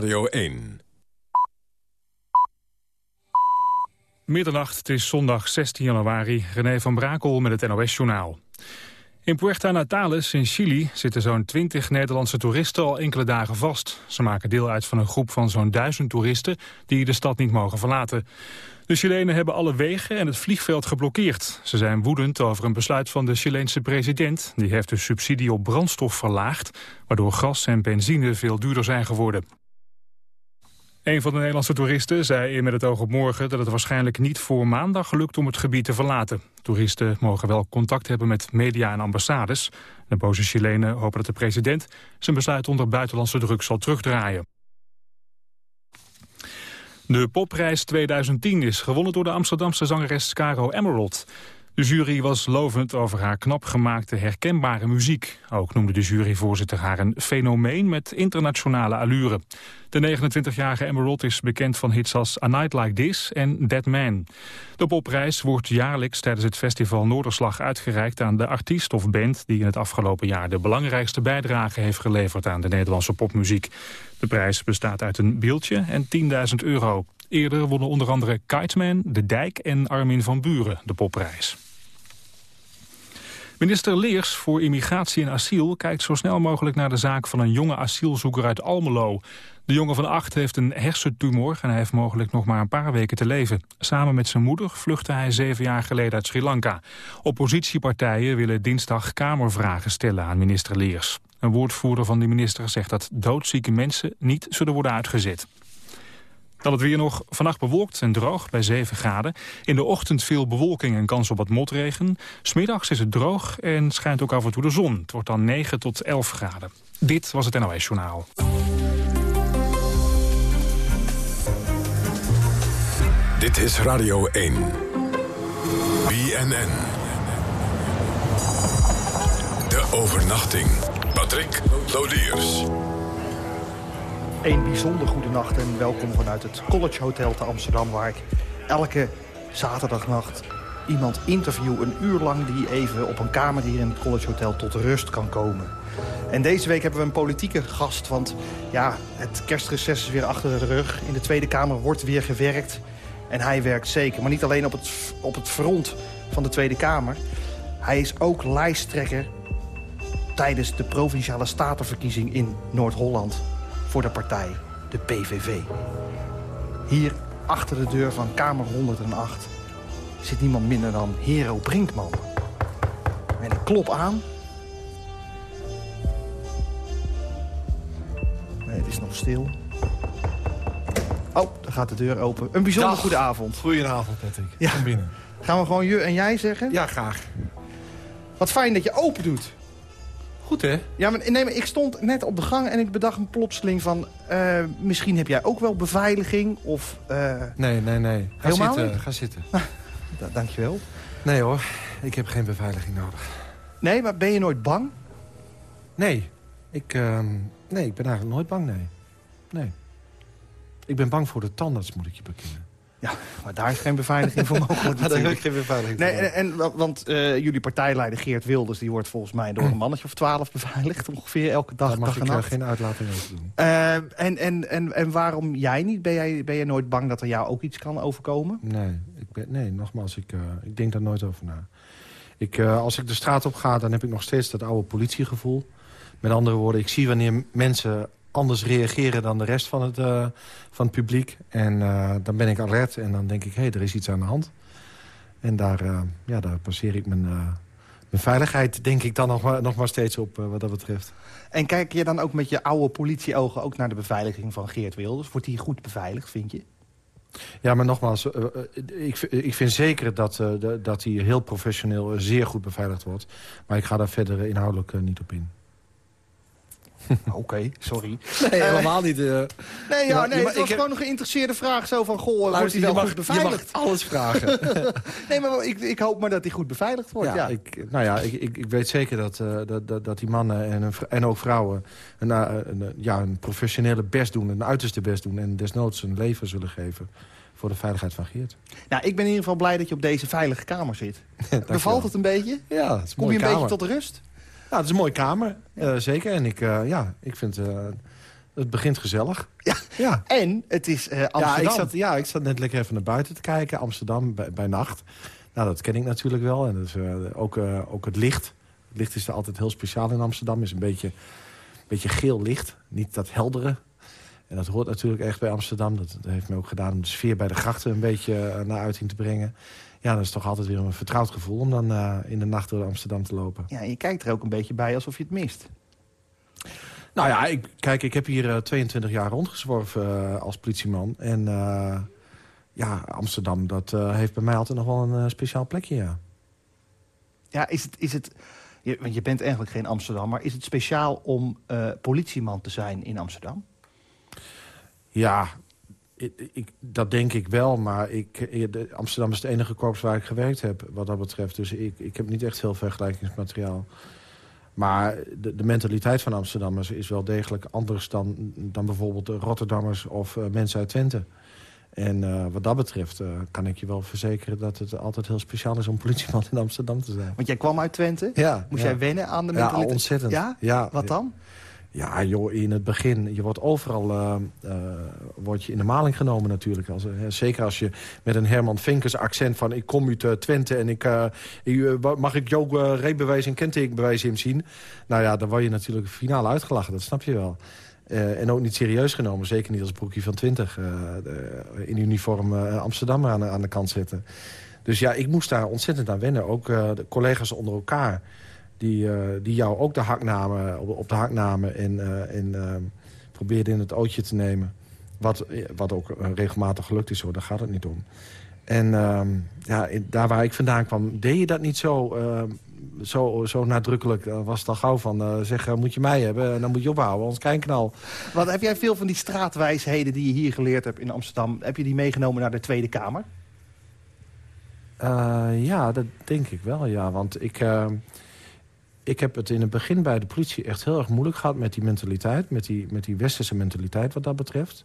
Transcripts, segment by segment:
Radio 1. Middernacht, het is zondag 16 januari. René van Brakel met het NOS-journaal. In Puerto Natales in Chili zitten zo'n 20 Nederlandse toeristen al enkele dagen vast. Ze maken deel uit van een groep van zo'n duizend toeristen die de stad niet mogen verlaten. De Chilenen hebben alle wegen en het vliegveld geblokkeerd. Ze zijn woedend over een besluit van de Chileense president. Die heeft de subsidie op brandstof verlaagd, waardoor gas en benzine veel duurder zijn geworden. Een van de Nederlandse toeristen zei in Met het oog op morgen... dat het waarschijnlijk niet voor maandag lukt om het gebied te verlaten. Toeristen mogen wel contact hebben met media en ambassades. De boze Chilenen hopen dat de president zijn besluit onder buitenlandse druk zal terugdraaien. De popprijs 2010 is gewonnen door de Amsterdamse zangeres Caro Emerald. De jury was lovend over haar knap gemaakte herkenbare muziek. Ook noemde de juryvoorzitter haar een fenomeen met internationale allure. De 29-jarige Emerald is bekend van hits als A Night Like This en Dead Man. De popprijs wordt jaarlijks tijdens het festival Noorderslag uitgereikt aan de artiest of band die in het afgelopen jaar de belangrijkste bijdrage heeft geleverd aan de Nederlandse popmuziek. De prijs bestaat uit een beeldje en 10.000 euro. Eerder wonnen onder andere Kiteman, De Dijk en Armin van Buren de popprijs. Minister Leers voor Immigratie en Asiel kijkt zo snel mogelijk naar de zaak van een jonge asielzoeker uit Almelo. De jongen van acht heeft een hersentumor en hij heeft mogelijk nog maar een paar weken te leven. Samen met zijn moeder vluchtte hij zeven jaar geleden uit Sri Lanka. Oppositiepartijen willen dinsdag kamervragen stellen aan minister Leers. Een woordvoerder van de minister zegt dat doodzieke mensen niet zullen worden uitgezet. Dan het weer nog. Vannacht bewolkt en droog bij 7 graden. In de ochtend veel bewolking en kans op wat motregen. Smiddags is het droog en schijnt ook af en toe de zon. Het wordt dan 9 tot 11 graden. Dit was het NOS Journaal. Dit is Radio 1. BNN. De overnachting. Patrick Lodiers. Een bijzonder goede nacht en welkom vanuit het College Hotel te Amsterdam... waar ik elke zaterdagnacht iemand interview een uur lang... die even op een kamer hier in het College Hotel tot rust kan komen. En deze week hebben we een politieke gast, want ja, het kerstreces is weer achter de rug. In de Tweede Kamer wordt weer gewerkt en hij werkt zeker. Maar niet alleen op het, op het front van de Tweede Kamer. Hij is ook lijsttrekker tijdens de Provinciale Statenverkiezing in Noord-Holland voor de partij, de PVV. Hier achter de deur van Kamer 108 zit niemand minder dan Hero Brinkman. En ik klop aan. Nee, het is nog stil. Oh, daar gaat de deur open. Een bijzonder Dag. goede avond. Goedenavond, Patrick. Ja. Kom binnen. Gaan we gewoon je en jij zeggen? Ja, graag. Wat fijn dat je open doet. Goed, hè? Ja, maar, nee, maar ik stond net op de gang en ik bedacht me plotseling van... eh, misschien heb jij ook wel beveiliging of... eh, Nee, nee, nee. Ga zitten. niet? Ga zitten. da- dankjewel. Nee hoor, ik heb geen beveiliging nodig. Nee, maar ben je nooit bang? Nee. Ik, ehm, nee, ik ben eigenlijk nooit bang, nee. Nee. Ik ben bang voor de tandarts, moet ik je bekennen. Ja, maar daar is geen beveiliging voor mogelijk daar heb ik geen beveiliging Nee, voor. en, en wa- want eh, jullie partijleider Geert Wilders... die wordt volgens mij door een mannetje of twaalf beveiligd... ongeveer elke dag, Daar mag dag ik en eh, geen uitlating over doen. Eh, en, en, en, en waarom jij niet? Ben jij, ben jij nooit bang dat er jou ook iets kan overkomen? Nee, ik ben, nee nogmaals, ik, eh, ik denk daar nooit over na. Ik, eh, als ik de straat op ga, dan heb ik nog steeds dat oude politiegevoel. Met andere woorden, ik zie wanneer mensen anders reageren dan de rest van het, eh, van het publiek. En eh, dan ben ik alert en dan denk ik, hé, hey, er is iets aan de hand. En daar, eh, ja, daar passeer ik mijn, mijn veiligheid, denk ik dan nog maar, nog maar steeds op wat dat betreft. En kijk je dan ook met je oude politieogen... ook naar de beveiliging van Geert Wilders? Wordt die goed beveiligd, vind je? Ja, maar nogmaals, ik, ik vind zeker dat, dat hij heel professioneel zeer goed beveiligd wordt. Maar ik ga daar verder inhoudelijk niet op in. Oké, sorry. Nee, Eh, helemaal niet. Nee, ja, nee het was ik heb- gewoon een geïnteresseerde vraag. Zo van, goh, wordt Luister, hij je wel mag, goed je mag beveiligd? alles vragen. Nee, maar ik, ik hoop maar dat hij goed beveiligd wordt, ja. ja, Ik, nou ja, ik, ik, ik weet zeker dat, eh, dat, dat, dat die mannen en, en ook vrouwen... Een, eh, een, eh, ja, een professionele best doen, een uiterste best doen... en desnoods hun leven zullen geven voor de veiligheid van Geert. Nou, ik ben in ieder geval blij dat je op deze veilige kamer zit. Bevalt het een beetje? Ja, het is Kom je een kamer. beetje tot rust? Ja, het is een mooie kamer, eh, zeker. En ik, eh, ja, ik vind... eh, Het begint gezellig. Ja. ja. En het is Amsterdam. Ja ik, zat, ja, ik zat net lekker even naar buiten te kijken. Amsterdam bij, bij nacht. Nou, dat ken ik natuurlijk wel. En dus, ook, ook het licht. Het licht is er altijd heel speciaal in Amsterdam. is een beetje, beetje geel licht. Niet dat heldere. En dat hoort natuurlijk echt bij Amsterdam. Dat, dat heeft me ook gedaan om de sfeer bij de grachten een beetje naar uiting te brengen. Ja, dat is toch altijd weer een vertrouwd gevoel om dan uh, in de nacht door Amsterdam te lopen. Ja, je kijkt er ook een beetje bij alsof je het mist. Nou ja, ik, kijk, ik heb hier uh, 22 jaar rondgezworven uh, als politieman. En ja, Amsterdam, dat heeft bij mij altijd nog wel een speciaal plekje, ja. Ja, is het... Is het je, want je bent eigenlijk geen Amsterdam, maar is het speciaal om politieman te zijn in Amsterdam? Ja, ik, ik, dat denk ik wel, maar ik, de, Amsterdam is het enige korps waar ik gewerkt heb wat dat betreft. Dus ik, ik heb niet echt veel vergelijkingsmateriaal. Maar de, de mentaliteit van Amsterdammers is wel degelijk anders dan, dan bijvoorbeeld de Rotterdammers of uh, mensen uit Twente. En uh, wat dat betreft uh, kan ik je wel verzekeren dat het altijd heel speciaal is om politieman in Amsterdam te zijn. Want jij kwam uit Twente? Ja. Moest ja. jij wennen aan de mentaliteit? Ja, ontzettend. Ja? ja Wat dan? Ja, joh, in het begin. Je wordt overal uh, je in de maling genomen natuurlijk. Als, zeker als je met een Herman Vinkers accent van... ik kom uit Twente en ik, mag ik jouw rijbewijs en kentekenbewijs in zien? Nou ja, dan word je natuurlijk finaal uitgelachen. Dat snap je wel. en ook niet serieus genomen. Zeker niet als broekje van 20 in uniform Amsterdam aan, aan de kant zitten. Dus ja, ik moest daar ontzettend aan wennen. Ook de collega's onder elkaar die, uh, die jou ook de hak namen, op, op de hak namen en, uh, en uh, probeerden in het ootje te nemen. Wat, wat ook regelmatig gelukt is, hoor, daar gaat het niet om. En ja, in, daar waar ik vandaan kwam, deed je dat niet zo, zo, zo nadrukkelijk. was het al gauw van, zeg, moet je mij hebben en dan moet je ophouden, anders kijk knal. Wat, heb jij veel van die straatwijsheden die je hier geleerd hebt in Amsterdam... heb je die meegenomen naar de Tweede Kamer? ja, dat denk ik wel, ja. Want ik ik heb het in het begin bij de politie echt heel erg moeilijk gehad met die mentaliteit. Met die, met die westerse mentaliteit wat dat betreft.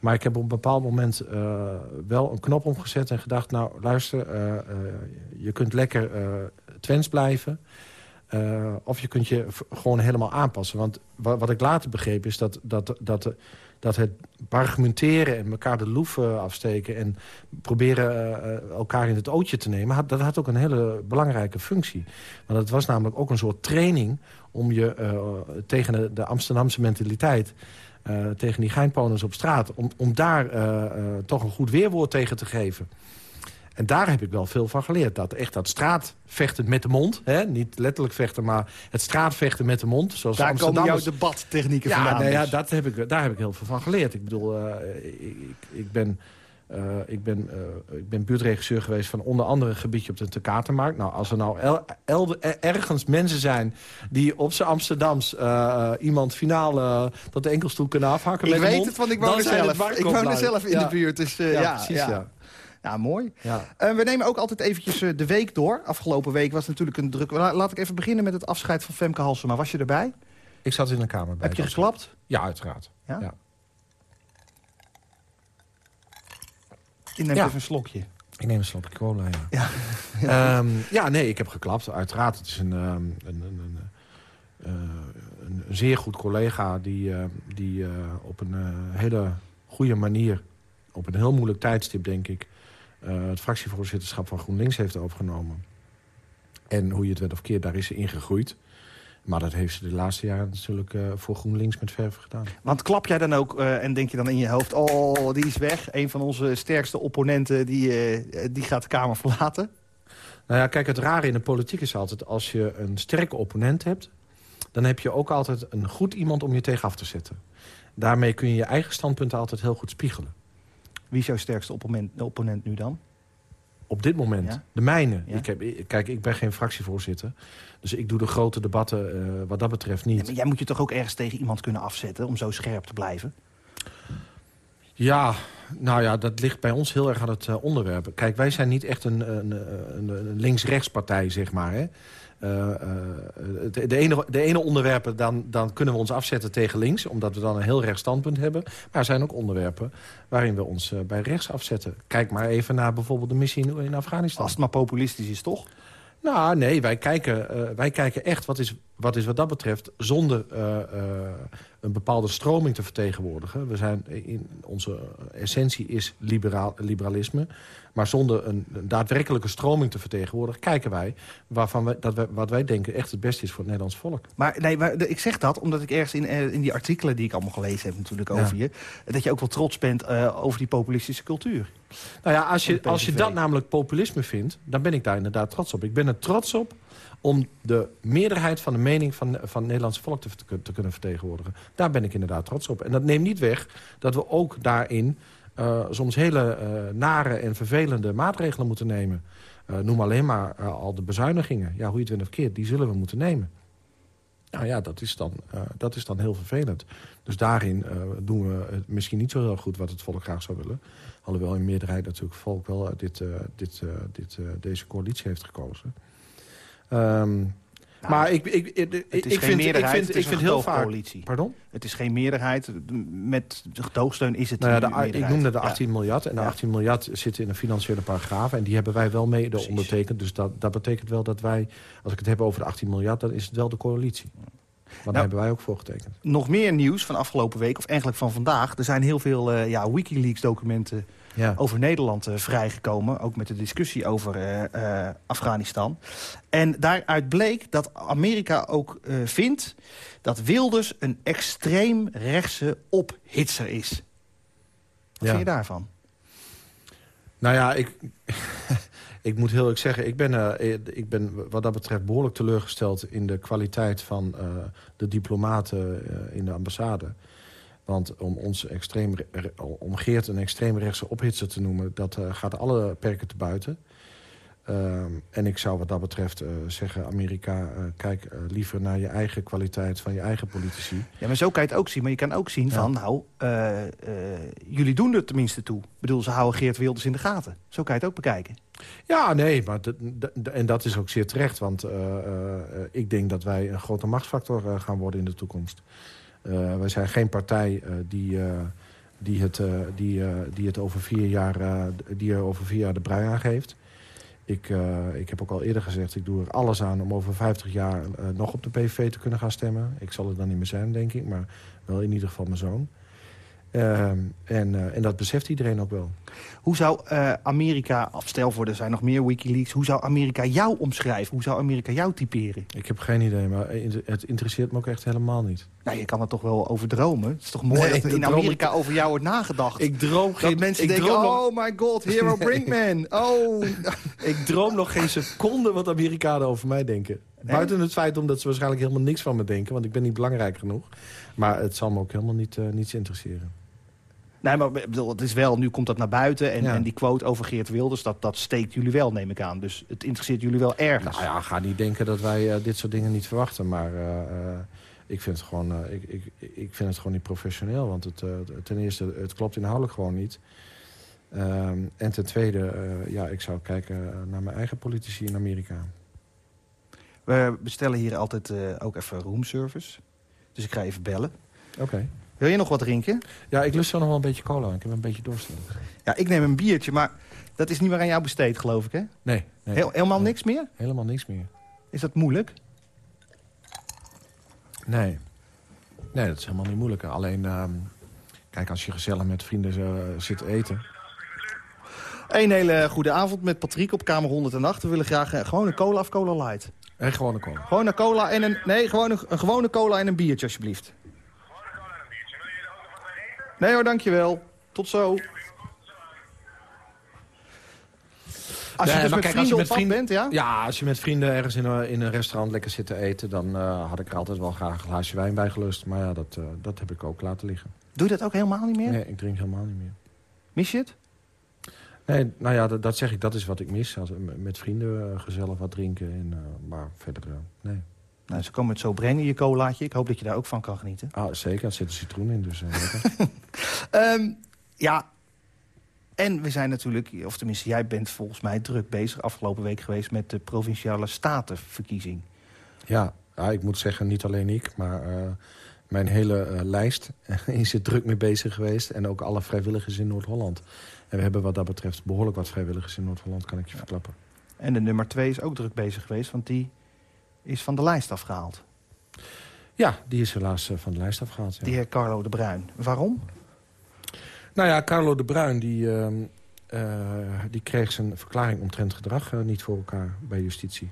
Maar ik heb op een bepaald moment uh, wel een knop omgezet en gedacht... nou, luister, uh, uh, je kunt lekker Twents blijven... of je kunt je gewoon helemaal aanpassen. Want wat, wat ik later begreep is dat, dat, dat, dat het argumenteren... en elkaar de loef afsteken en proberen elkaar in het ootje te nemen... Had, dat had ook een hele belangrijke functie. Want het was namelijk ook een soort training... om je tegen de, Amsterdamse mentaliteit... Tegen die geinponers op straat... om, om daar toch een goed weerwoord tegen te geven. En daar heb ik wel veel van geleerd. Dat echt dat straatvechten met de mond. Hè? Niet letterlijk vechten, maar het straatvechten met de mond. Zoals daar komen jouw debattechnieken ja, vandaan. Nou ja, dus. dat heb ik, daar heb ik heel veel van geleerd. Ik bedoel, ik, ik, ben... Uh, ik, ben, uh, ik ben buurtregisseur geweest van onder andere een gebiedje op de Tekatermarkt. Nou, als er nou el, el, ergens mensen zijn die op zijn Amsterdams uh, iemand finaal tot de enkelstoel kunnen afhakken ik met weet mond, het, want ik woon er zelf. Ik woon er zelf in ja. de buurt. Dus, ja, ja, precies, ja. Ja, mooi. Ja. Uh, we nemen ook altijd eventjes uh, de week door. Afgelopen week was natuurlijk een druk... La laat ik even beginnen met het afscheid van Femke Halsema. Was je erbij? Ik zat in de kamer bij. Heb je geklapt? Ja, uiteraard. Ja? ja. Je neemt Ja. even een slokje. Ik neem een slokje cola, ja. Ja. Ehm, ja, nee, ik heb geklapt. Uiteraard, het is een, ehm, een, een, een, eh, een zeer goed collega... die, eh, die eh, op een eh, hele goede manier, op een heel moeilijk tijdstip, denk ik... eh, het fractievoorzitterschap van GroenLinks heeft overgenomen. En hoe je het werd of keert, daar is ze ingegroeid. Maar dat heeft ze de laatste jaren natuurlijk eh, voor GroenLinks met verf gedaan. Want klap jij dan ook eh, en denk je dan in je hoofd... oh, die is weg. Een van onze sterkste opponenten, die, die gaat de Kamer verlaten. Nou ja, kijk, het rare in de politiek is altijd... als je een sterke opponent hebt... dan heb je ook altijd een goed iemand om je tegen af te zetten. Daarmee kun je je eigen standpunten altijd heel goed spiegelen. Wie is jouw sterkste opponent, opponent nu dan? Op dit moment, Ja? de mijne. Ja? Ik heb, kijk, ik ben geen fractievoorzitter. Dus ik doe de grote debatten eh, wat dat betreft Ja, niet. maar jij moet je toch ook ergens tegen iemand kunnen afzetten... om zo scherp te blijven? Ja, nou ja, dat ligt bij ons heel erg aan het eh, onderwerp. Kijk, wij zijn niet echt een, een, een, een links-rechtspartij, zeg maar. Hè? Eh, eh, de, de, ene, de ene onderwerpen, dan, dan kunnen we ons afzetten tegen links... omdat we dan een heel rechts standpunt hebben. Maar er zijn ook onderwerpen waarin we ons eh, bij rechts afzetten. Kijk maar even naar bijvoorbeeld de missie in, in Afghanistan. Als het maar populistisch is, toch? Nou, nee, wij kijken, wij kijken echt wat is, wat is wat dat betreft... zonder een bepaalde stroming te vertegenwoordigen. We zijn in onze essentie is liberaal, liberalisme. Maar zonder een, een, daadwerkelijke stroming te vertegenwoordigen... kijken wij, waarvan wij, dat wij, wat wij denken echt het beste is voor het Nederlands volk. Maar, nee, maar ik zeg dat omdat ik ergens in, eh, in die artikelen die ik allemaal gelezen heb natuurlijk over je... dat je ook wel trots bent uh, over die populistische cultuur. Nou ja, als je, als je dat namelijk populisme vindt... dan ben ik daar inderdaad trots op. Ik ben er trots op om de meerderheid van de mening van, van het Nederlandse volk te, te, kunnen vertegenwoordigen. Daar ben ik inderdaad trots op. En dat neemt niet weg dat we ook daarin uh, soms hele uh, nare en vervelende maatregelen moeten nemen. Uh, noem alleen maar al de bezuinigingen. Ja, hoe je het wint of die zullen we moeten nemen. Nou ja, dat is dan, dat is dan heel vervelend. Dus daarin doen we het misschien niet zo heel goed wat het volk graag zou willen. Alhoewel in meerderheid natuurlijk volk wel dit, dit, dit, deze coalitie heeft gekozen. Um, nou, maar ik, ik, ik, ik, ik vind, ik vind, ik vind heel vaak... Coalitie. Pardon? Het is geen meerderheid. Met gedoogsteun is het nou ja, de, Ik noemde de 18 ja. miljard. En de 18 miljard zitten in een financiële paragraaf. En die hebben wij wel mede Precies. ondertekend. Dus dat, dat betekent wel dat wij... Als ik het heb over de 18 miljard, dan is het wel de coalitie. Want nou, daar hebben wij ook voor getekend. Nog meer nieuws van afgelopen week, of eigenlijk van vandaag. Er zijn heel veel uh, ja, Wikileaks-documenten ja. over Nederland uh, vrijgekomen. Ook met de discussie over uh, uh, Afghanistan. En daaruit bleek dat Amerika ook vindt dat Wilders een extreem rechtse ophitser is. Wat ja. vind je daarvan? Nou ja, ik, ik moet heel eerlijk zeggen... Ik ben, ik ben wat dat betreft behoorlijk teleurgesteld... in de kwaliteit van de diplomaten in de ambassade. Want om ons extreem, om Geert een extreemrechtse ophitser te noemen... dat gaat alle perken te buiten. Uh, en ik zou wat dat betreft uh, zeggen... Amerika, uh, kijk liever naar je eigen kwaliteit van je eigen politici. Ja, maar zo kan je het ook zien. Maar je kan ook zien ja. van, nou, jullie doen er tenminste toe. Ik bedoel, ze houden Geert Wilders in de gaten. Zo kan je het ook bekijken. Ja, nee, maar en dat is ook zeer terecht. Want ik denk dat wij een grote machtsfactor gaan worden in de toekomst. Wij zijn geen partij die, uh, die, het, die, die het over vier jaar, die er over vier jaar de brui aangeeft. Ik, ik heb ook al eerder gezegd, ik doe er alles aan om over 50 jaar nog op de PVV te kunnen gaan stemmen. Ik zal er dan niet meer zijn, denk ik, maar wel in ieder geval mijn zoon. Ehm, en, uh, en dat beseft iedereen ook wel. Hoe zou uh, Amerika, stel voor er zijn nog meer Wikileaks... hoe zou Amerika jou omschrijven? Hoe zou Amerika jou typeren? Ik heb geen idee, maar het interesseert me ook echt helemaal niet. Nou, je kan er toch wel over dromen? Het is toch mooi nee, dat er in Amerika ik... over jou wordt nagedacht? Ik droom geen... Dat mensen denken, oh my god, hero Brinkman. Oh. ik droom nog geen seconde wat Amerikanen over mij denken. Nee? Buiten het feit omdat ze waarschijnlijk helemaal niks van me denken... want ik ben niet belangrijk genoeg. Maar het zal me ook helemaal niet, uh, niets interesseren. Nee, maar bedoel, het is wel, nu komt dat naar buiten. En, ja. en die quote over Geert Wilders, dat, dat steekt jullie wel, neem ik aan. Dus het interesseert jullie wel ergens. Nou ja, ga niet denken dat wij uh, dit soort dingen niet verwachten. Maar uh, uh, ik, vind het gewoon, ik, ik, ik vind het gewoon niet professioneel. Want het, ten eerste, het klopt inhoudelijk gewoon niet. Um, en ten tweede, ja, ik zou kijken naar mijn eigen politici in Amerika. We bestellen hier altijd ook even roomservice. Dus ik ga even bellen. Oké. Okay. Wil je nog wat drinken? Ja, ik lust zo nog wel een beetje cola. Ik heb een beetje dorst. Ja, ik neem een biertje, maar dat is niet meer aan jou besteed, geloof ik, hè? Nee. nee Heel, helemaal niks meer? Helemaal niks meer. Is dat moeilijk? Nee. Nee, dat is helemaal niet moeilijk. Alleen, uh, kijk, als je gezellig met vrienden uh, zit eten... Een hele goede avond met Patrick op kamer 108. We willen graag uh, gewoon een cola of cola light. En gewone cola. Gewoon een cola en een... Nee, gewoon een, een gewone cola en een biertje, alsjeblieft. Nee hoor, dankjewel. Tot zo. Als je nee, dus met kijk, vrienden je met vrienden bent, ja? Ja, als je met vrienden ergens in een, in een restaurant lekker zit te eten... dan uh, had ik er altijd wel graag een glaasje wijn bij gelust. Maar ja, dat, uh, dat heb ik ook laten liggen. Doe je dat ook helemaal niet meer? Nee, ik drink helemaal niet meer. Mis je het? Nee, nou ja, dat, dat zeg ik. Dat is wat ik mis. Als, met vrienden uh, gezellig wat drinken. En, maar verder, nee. Nou, ze komen het zo brengen, je colaatje. Ik hoop dat je daar ook van kan genieten. Ah, zeker, er zit citroen in, dus um, ja, en we zijn natuurlijk, of tenminste jij bent volgens mij druk bezig... afgelopen week geweest met de Provinciale Statenverkiezing. Ja, ja ik moet zeggen, niet alleen ik, maar uh, mijn hele uh, lijst is er druk mee bezig geweest. En ook alle vrijwilligers in Noord-Holland. En we hebben wat dat betreft behoorlijk wat vrijwilligers in Noord-Holland, kan ik je ja. verklappen. En de nummer twee is ook druk bezig geweest, want die is van de lijst afgehaald. Ja, die is helaas van de lijst afgehaald. Ja. Die heer Carlo de Bruin. Waarom? Nou ja, Carlo de Bruin die, ehm, die kreeg zijn verklaring omtrent gedrag niet voor elkaar bij justitie.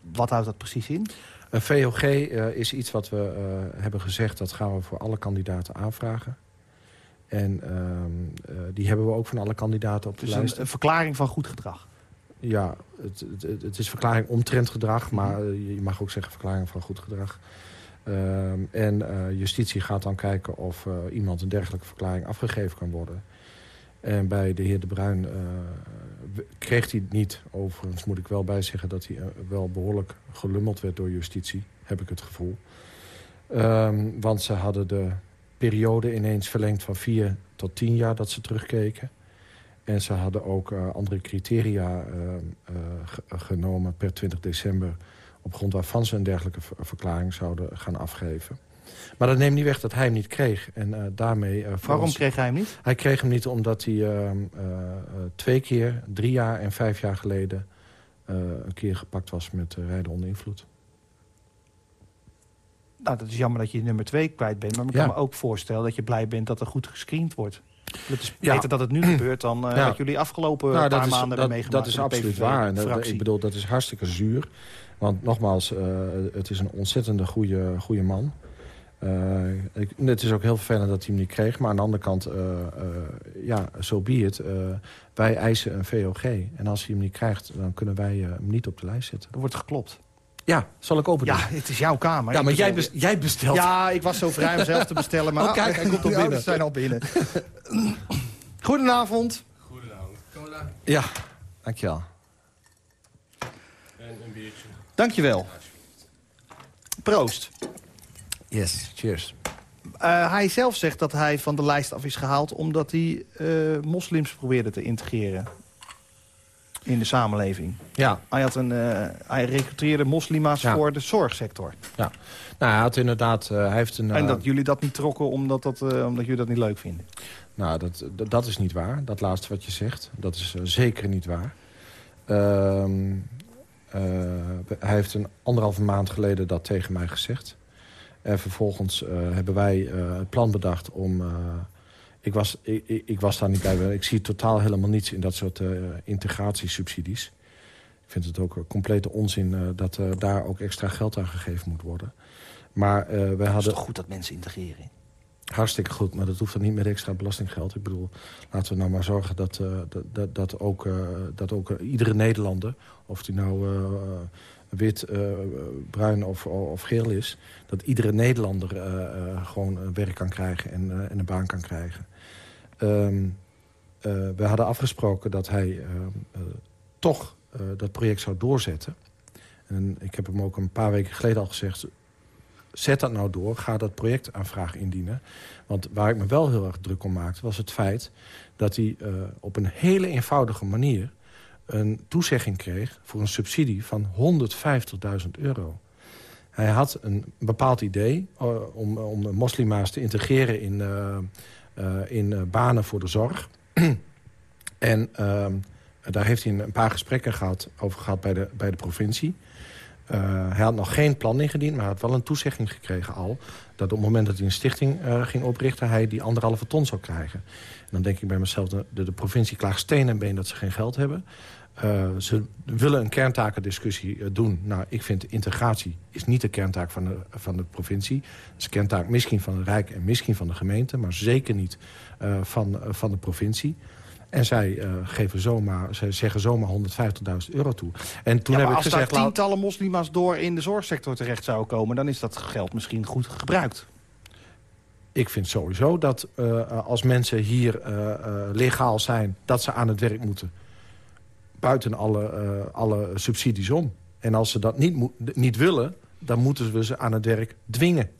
Wat houdt dat precies in? Een VOG is iets wat we hebben gezegd... dat gaan we voor alle kandidaten aanvragen. En ehm, die hebben we ook van alle kandidaten op de dus lijst. Een, een verklaring van goed gedrag? Ja, het, het, het, is verklaring omtrent gedrag, maar je mag ook zeggen verklaring van goed gedrag. Ehm, en justitie gaat dan kijken of iemand een dergelijke verklaring afgegeven kan worden. En bij de heer De Bruin kreeg hij het niet. Overigens moet ik wel bij zeggen dat hij wel behoorlijk gelummeld werd door justitie, heb ik het gevoel. Um, want ze hadden de periode ineens verlengd van vier tot tien jaar dat ze terugkeken. En ze hadden ook uh, andere criteria uh, uh, genomen per 20 december... op grond waarvan ze een dergelijke verklaring zouden gaan afgeven. Maar dat neemt niet weg dat hij hem niet kreeg. En daarmee, Waarom kreeg hij hem niet? Hij kreeg hem niet omdat hij twee keer, drie jaar en vijf jaar geleden... een keer gepakt was met rijden onder invloed. Nou, dat is jammer dat je nummer twee kwijt bent. Maar ik kan me ook voorstellen dat je blij bent dat er goed gescreend wordt. Het is beter dat het nu gebeurt dan uh, ja. wat jullie afgelopen nou, paar maanden hebben meegemaakt. Dat is absoluut waar. Dat, ik bedoel, dat is hartstikke zuur. Want nogmaals, uh, het is een ontzettende goede, goede man. Uh, ik, het is ook heel vervelend dat hij hem niet kreeg. Maar aan de andere kant, ja, zo so be it. wij eisen een VOG. En als hij hem niet krijgt, dan kunnen wij hem niet op de lijst zetten. Er wordt geklopt. Ja, zal ik open doen? Ja, het is jouw kamer. Ja, maar jij, best, jij bestelt. Ja, ik was zo vrij om zelf te bestellen. Maar oh, kijk, hij komt al binnen. zijn al binnen. Goedenavond. Goedenavond. Cola? Ja, dankjewel. En een biertje. Dankjewel. Proost. Yes, cheers. Uh, hij zelf zegt dat hij van de lijst af is gehaald... omdat hij uh, moslims probeerde te integreren in de samenleving. Ja. Hij, had een, uh, hij recruteerde moslima's ja. voor de zorgsector. Ja. Nou, hij had inderdaad... Uh, hij heeft een, uh, en dat jullie dat niet trokken omdat, dat, omdat jullie dat niet leuk vinden? Nou, dat, dat, dat is niet waar. Dat laatste wat je zegt. Dat is zeker niet waar. Ehm, hij heeft een anderhalve maand geleden dat tegen mij gezegd. En vervolgens hebben wij het plan bedacht om ik was, ik, ik, was daar niet bij. Ik zie totaal helemaal niets in dat soort uh, integratiesubsidies. Ik vind het ook een complete onzin uh, dat uh, daar ook extra geld aan gegeven moet worden. Maar wij hadden... Het is toch goed dat mensen integreren? Hartstikke goed, maar dat hoeft dan niet met extra belastinggeld. Ik bedoel, laten we nou maar zorgen dat, dat, dat, dat, ook, dat ook iedere Nederlander... of die nou wit, bruin of, of geel is... dat iedere Nederlander gewoon werk kan krijgen en, en een baan kan krijgen. Um, uh, we hadden afgesproken dat hij uh, uh, toch dat project zou doorzetten. En ik heb hem ook een paar weken geleden al gezegd... zet dat nou door, ga dat projectaanvraag indienen. Want waar ik me wel heel erg druk om maakte... was het feit dat hij op een hele eenvoudige manier... een toezegging kreeg voor een subsidie van 150.000 euro. Hij had een bepaald idee om, om moslima's te integreren in... Uh, in uh, banen voor de zorg. en uh, daar heeft hij een paar gesprekken gehad, over gehad bij de, bij de provincie. Uh, hij had nog geen plan ingediend, maar hij had wel een toezegging gekregen al... dat op het moment dat hij een stichting ging oprichten... hij die anderhalve ton zou krijgen. En dan denk ik bij mezelf, de, de, de provincie klaagt steen en been dat ze geen geld hebben... Uh, ze willen een kerntakendiscussie uh, doen. Nou, ik vind integratie is niet de kerntaak van de, van de provincie. Het is de kerntaak misschien van het Rijk en misschien van de gemeente... maar zeker niet uh, van, van de provincie. En zij, geven zomaar, zij zeggen zomaar 150.000 euro toe. En toen ja, heb ik als gezegd, daar tientallen moslima's door in de zorgsector terecht zouden komen... dan is dat geld misschien goed gebruikt. Ik vind sowieso dat als mensen hier legaal zijn... dat ze aan het werk moeten buiten alle, uh, alle subsidies om. En als ze dat niet, niet willen, dan moeten we ze aan het werk dwingen.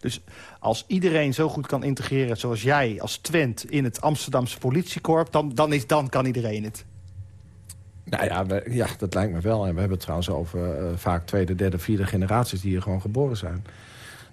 Dus als iedereen zo goed kan integreren zoals jij als Twent... in het Amsterdamse politiekorps, dan, dan, is, dan kan iedereen het. Nou ja, we, ja, dat lijkt me wel. En we hebben het trouwens over uh, vaak tweede, derde, vierde generaties... die hier gewoon geboren zijn.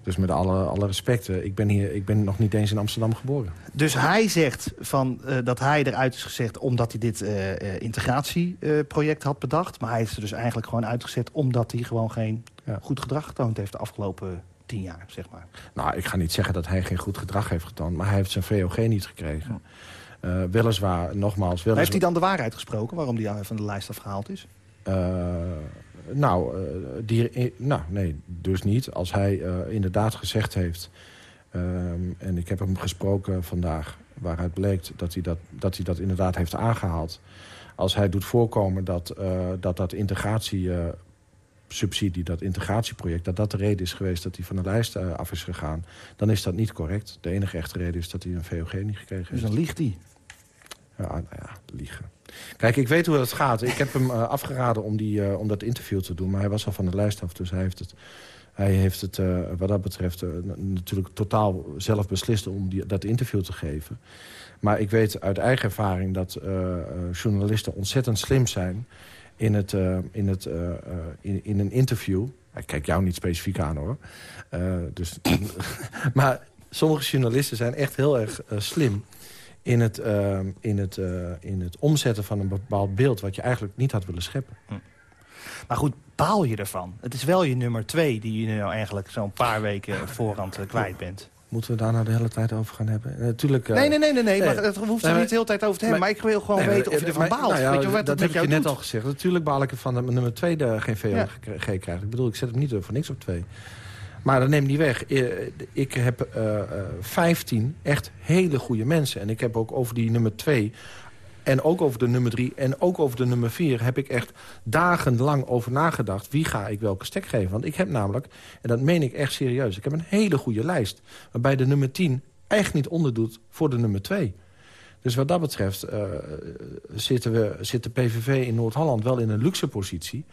Dus met alle, alle respect, ik ben, hier, ik ben nog niet eens in Amsterdam geboren. Dus hij zegt van, uh, dat hij eruit is gezet omdat hij dit uh, integratieproject had bedacht. Maar hij is er dus eigenlijk gewoon uitgezet omdat hij gewoon geen Ja. goed gedrag getoond heeft de afgelopen tien jaar, zeg maar. Nou, ik ga niet zeggen dat hij geen goed gedrag heeft getoond... maar hij heeft zijn VOG niet gekregen. Eh, weliswaar, nogmaals... Maar Weliswaar, heeft hij dan de waarheid gesproken waarom hij van de lijst afgehaald is? Nou, eh, die, eh, nou, nee, dus niet. Als hij eh, inderdaad gezegd heeft... ehm, en ik heb hem gesproken vandaag... waaruit bleek dat hij dat, dat, hij dat inderdaad heeft aangehaald. Als hij doet voorkomen dat dat, dat integratie... eh, subsidie, dat integratieproject... dat dat de reden is geweest dat hij van de lijst af is gegaan... dan is dat niet correct. De enige echte reden is dat hij een VOG niet gekregen Dus heeft. dan liegt hij. Ja, nou ja, liegen. Kijk, ik weet hoe dat gaat. Ik heb hem eh, afgeraden om, die, eh, om dat interview te doen. Maar hij was al van de lijst af. Dus hij heeft het, hij heeft het eh, wat dat betreft natuurlijk totaal zelf beslist om die, dat interview te geven. Maar ik weet uit eigen ervaring dat journalisten ontzettend slim zijn in, het, in, het, in, in een interview. Ik kijk jou niet specifiek aan hoor. Dus, maar sommige journalisten zijn echt heel erg slim in het, eh, in, het, eh, in het omzetten van een bepaald beeld... wat je eigenlijk niet had willen scheppen. Maar goed, baal je ervan? Het is wel je nummer twee die je nou eigenlijk zo'n paar weken voorhand eh, kwijt bent. Moeten we daar nou de hele tijd over gaan hebben? Natuurlijk. Nee, nee, nee, nee, nee. Maar het hoeft er niet de hele tijd over te hebben. Maar, ik wil gewoon weten of je ervan baalt. nou Weet je wat dat heb je net al gezegd. Natuurlijk baal ik ervan dat mijn nummer 2 de geen VO krijgt. Ik bedoel, ik zet hem niet voor niks op twee. Maar dat neemt niet weg. Eh, Ik heb eh, eh, 15 echt hele goede mensen. En ik heb ook over die nummer 2... En ook over de nummer 3 en ook over de nummer 4 heb ik echt dagenlang over nagedacht. Wie ga ik welke stek geven? Want ik heb namelijk, en dat meen ik echt serieus... ik heb een hele goede lijst. Waarbij de nummer 10 echt niet onderdoet voor de nummer 2. Dus wat dat betreft eh, zitten we, zit de PVV in Noord-Holland wel in een luxe positie.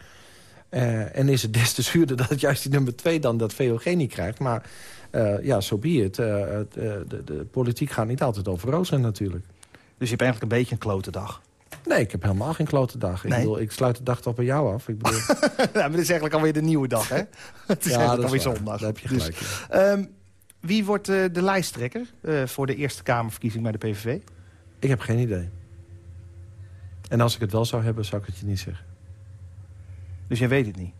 Eh, en is het des te zuurder dat juist die nummer 2 dan dat VOG niet krijgt. Maar eh, ja, zo so be. Eh, het, eh, de, de politiek gaat niet altijd over rozen natuurlijk. Dus je hebt eigenlijk een beetje een klote dag. Nee, ik heb helemaal geen klote dag. Ik, Nee? bedoel, ik sluit de dag toch bij jou af. Ik bedoel, ja, maar dit is eigenlijk alweer de nieuwe dag, hè? Het is ja, eigenlijk alweer zondag. Daar heb je Dus, gelijk. ehm, wie wordt de lijsttrekker voor de Eerste Kamerverkiezing bij de PVV? Ik heb geen idee. En als ik het wel zou hebben, zou ik het je niet zeggen. Dus jij weet het niet.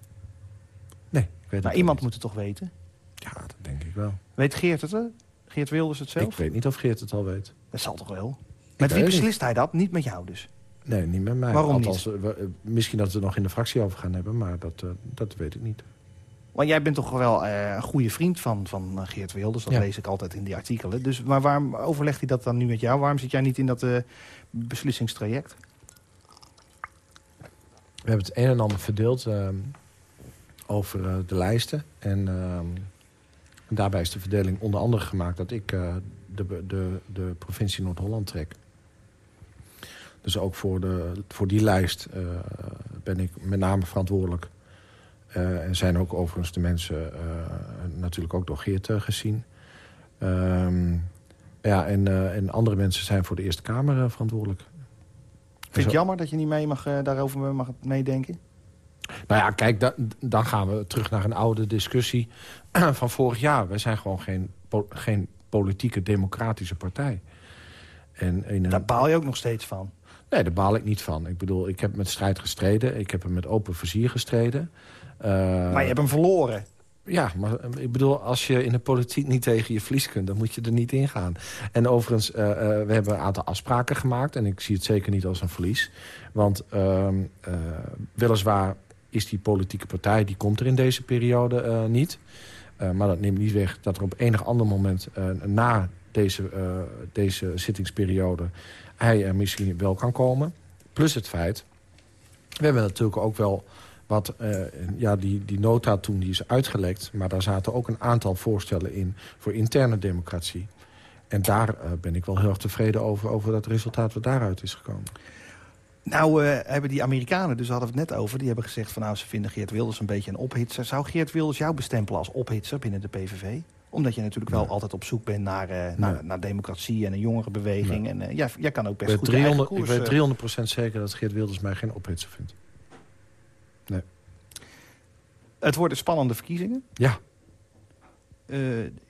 Nee, ik weet Maar het iemand niet. moet het toch weten? Ja, dat denk ik wel. Weet Geert het? hè? Geert Wilders het zelf? Ik weet niet of Geert het al weet. Dat zal toch wel? Met wie beslist hij dat? Niet met jou dus. Nee, niet met mij. Waarom Althans, eh, we- eh, misschien dat we het nog in de fractie over gaan hebben, maar dat, eh, dat weet ik niet. Want jij bent toch wel eh, een goede vriend van, van eh, Geert Wilders. Dat Ja. lees ik altijd in die artikelen. Dus, maar waarom overlegt hij dat dan nu met jou? Waarom zit jij niet in dat eh, beslissingstraject? We hebben het een en ander verdeeld ehm, over eh, de lijsten. En ehm, daarbij is de verdeling onder andere gemaakt dat ik eh, de, de, de provincie Noord-Holland trek. Dus ook voor, de, voor die lijst eh, ben ik met name verantwoordelijk. Eh, en zijn ook overigens de mensen natuurlijk ook door Geert gezien. Ehm, ja, en, en andere mensen zijn voor de Eerste Kamer verantwoordelijk. Vind je het jammer dat je niet mee mag, eh, daarover mag meedenken? Nou ja, kijk, da- dan gaan we terug naar een oude discussie van vorig jaar. Wij zijn gewoon geen, po- geen politieke democratische partij. En in een... Daar baal je ook nog steeds van. Nee, daar baal ik niet van. Ik bedoel, ik heb met strijd gestreden. Ik heb hem met open vizier gestreden. Eh, maar je hebt hem verloren. Ja, maar eh, ik bedoel, als je in de politiek niet tegen je verlies kunt... dan moet je er niet in gaan. En overigens, eh, eh, we hebben een aantal afspraken gemaakt... en ik zie het zeker niet als een verlies. Want ehm, eh, weliswaar is die politieke partij... die komt er in deze periode niet. Maar dat neemt niet weg dat er op enig ander moment... na deze, deze zittingsperiode... hij er misschien wel kan komen. Plus het feit... we hebben natuurlijk ook wel wat, eh, ja, die, die nota toen die is uitgelekt... maar daar zaten ook een aantal voorstellen in voor interne democratie. En daar eh, ben ik wel heel erg tevreden over, over dat resultaat wat daaruit is gekomen. Nou eh, hebben die Amerikanen, dus hadden we het net over... die hebben gezegd van nou, ze vinden Geert Wilders een beetje een ophitser. Zou Geert Wilders jou bestempelen als ophitser binnen de PVV? Omdat je natuurlijk wel altijd op zoek bent naar, naar, naar democratie en een jongerenbeweging. En eh, ja, jij kan ook best goed je eigen 300, koers... ik weet 300% zeker dat Geert Wilders mij geen ophitser vindt. Het worden spannende verkiezingen. Ja, Eh,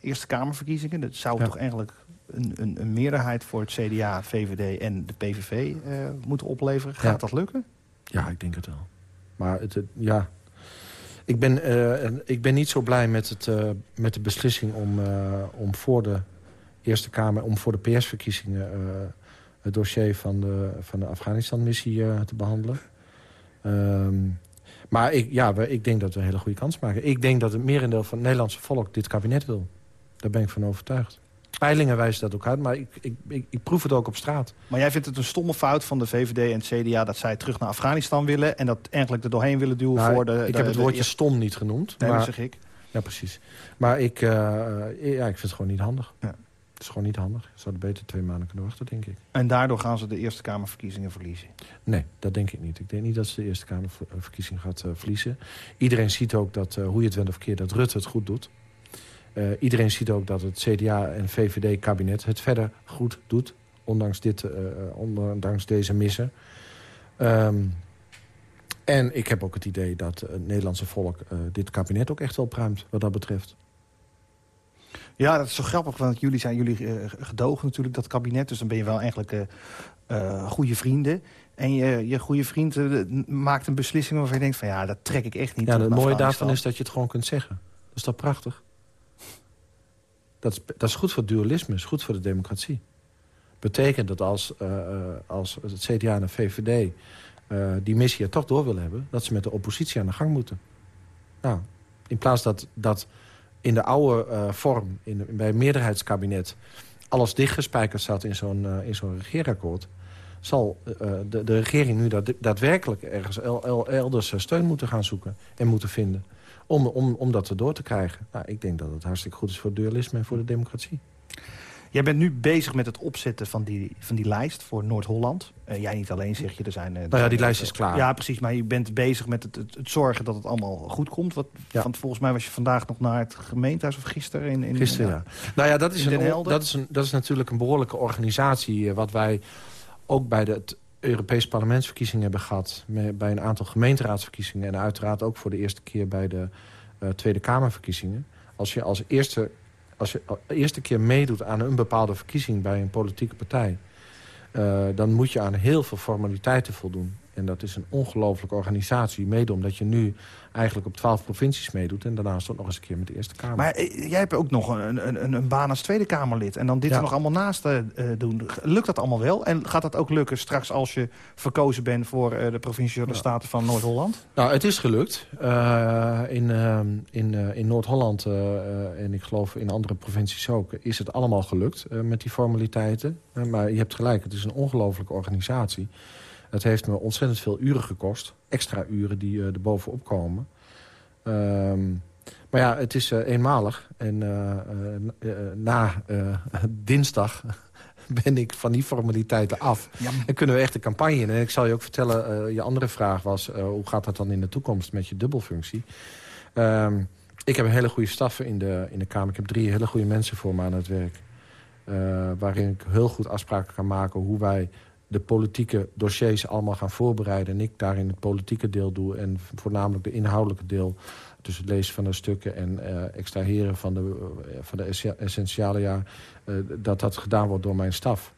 Eerste Kamerverkiezingen. Dat zou Ja. toch eigenlijk een, een, een meerderheid voor het CDA, VVD en de PVV eh, moeten opleveren. Gaat Ja. dat lukken? ja, ik denk het wel. Maar het, het- ja... Ik ben, eh, ik ben niet zo blij met, het, met de beslissing om, om voor de Eerste Kamer... om voor de PS-verkiezingen het dossier van de, van de Afghanistan-missie te behandelen. Ehm, maar ik, ja, ik denk dat we een hele goede kans maken. Ik denk dat het merendeel van het Nederlandse volk dit kabinet wil. Daar ben ik van overtuigd. Peilingen wijzen dat ook uit, maar ik, ik, ik, ik, proef het ook op straat. Maar jij vindt het een stomme fout van de VVD en het CDA... dat zij terug naar Afghanistan willen en dat eigenlijk er doorheen willen duwen nou, voor de... Ik heb het woordje stom niet genoemd. Nee, maar, dat zeg ik. Ja, precies. Maar ik, uh, ja, ik vind het gewoon niet handig. Ja. Het is gewoon niet handig. Ze zouden beter twee maanden kunnen wachten, denk ik. En daardoor gaan ze de Eerste Kamerverkiezingen verliezen? Nee, dat denk ik niet. Ik denk niet dat ze de Eerste Kamerverkiezing gaat uh, verliezen. Iedereen ziet ook dat, uh, hoe je het wel of keer, dat Rutte het goed doet. Uh, iedereen ziet ook dat het CDA en VVD-kabinet het verder goed doet. Ondanks, dit, ondanks deze missen. Um, en ik heb ook het idee dat het Nederlandse volk dit kabinet ook echt wel pruimt wat dat betreft. Ja, dat is zo grappig, want jullie zijn jullie gedogen natuurlijk, dat kabinet. Dus dan ben je wel eigenlijk goede vrienden. En je, je goede vriend maakt een beslissing waarvan je denkt van ja, dat trek ik echt niet. Ja, het mooie daarvan is dat je het gewoon kunt zeggen. Dat is toch prachtig? Dat is, dat is goed voor dualisme, is goed voor de democratie. Betekent dat als, uh, als het CDA en de VVD die missie er toch door willen hebben... dat ze met de oppositie aan de gang moeten. Nou, in plaats dat, dat in de oude uh, vorm, in, bij een meerderheidskabinet... alles dichtgespijkerd zat in zo'n in zo'n regeerakkoord... zal de, de regering nu daadwerkelijk ergens el, el, elders steun moeten gaan zoeken en moeten vinden om, om, om dat erdoor te krijgen. Nou, ik denk dat het hartstikke goed is voor dualisme en voor de democratie. Jij bent nu bezig met het opzetten van die, van die lijst voor Noord-Holland. Uh, jij niet alleen, zeg je. Er zijn, uh, nou ja, die lijst is klaar. Ja, precies. Maar je bent bezig met het, het, het zorgen dat het allemaal goed komt. Wat, ja. Want volgens mij was je vandaag nog naar het gemeentehuis of gisteren? In, in, gisteren, ja. Nou ja, dat is, een, dat, is een, dat is natuurlijk een behoorlijke organisatie... Uh, wat wij ook bij de Europese parlementsverkiezingen hebben gehad... bij een aantal gemeenteraadsverkiezingen... en uiteraard ook voor de eerste keer bij de uh, Tweede Kamerverkiezingen. Als je als eerste, als je eerste keer meedoet aan een bepaalde verkiezing... bij een politieke partij... Uh, dan moet je aan heel veel formaliteiten voldoen. En dat is een ongelooflijke organisatie. Mede omdat je nu eigenlijk op twaalf provincies meedoet... en daarnaast ook nog eens een keer met de Eerste Kamer. Maar eh, jij hebt ook nog een, een, een baan als Tweede Kamerlid... en dan dit ja. er nog allemaal naast uh, doen. Lukt dat allemaal wel? En gaat dat ook lukken straks als je verkozen bent... voor uh, de Provinciale ja. Staten van Noord-Holland? Nou, het is gelukt. Uh, in in, in Noord-Holland en ik geloof in andere provincies ook... is het allemaal gelukt met die formaliteiten. maar je hebt gelijk, het is een ongelooflijke organisatie... Het heeft me ontzettend veel uren gekost. Extra uren die uh, er bovenop komen. Um, maar ja, het is uh, eenmalig. En uh, na dinsdag ben ik van die formaliteiten af. Ja. En kunnen we echt de campagne in. En ik zal je ook vertellen, je andere vraag was... hoe gaat dat dan in de toekomst met je dubbelfunctie? Um, ik heb een hele goede staf in de, in de Kamer. Ik heb drie hele goede mensen voor me aan het werk. waarin ik heel goed afspraken kan maken hoe wij de politieke dossiers allemaal gaan voorbereiden... en ik daarin het politieke deel doe... en voornamelijk de inhoudelijke deel... dus het lezen van de stukken en uh, extraheren van de, uh, van de essentiële... Ja, uh, dat dat gedaan wordt door mijn staf.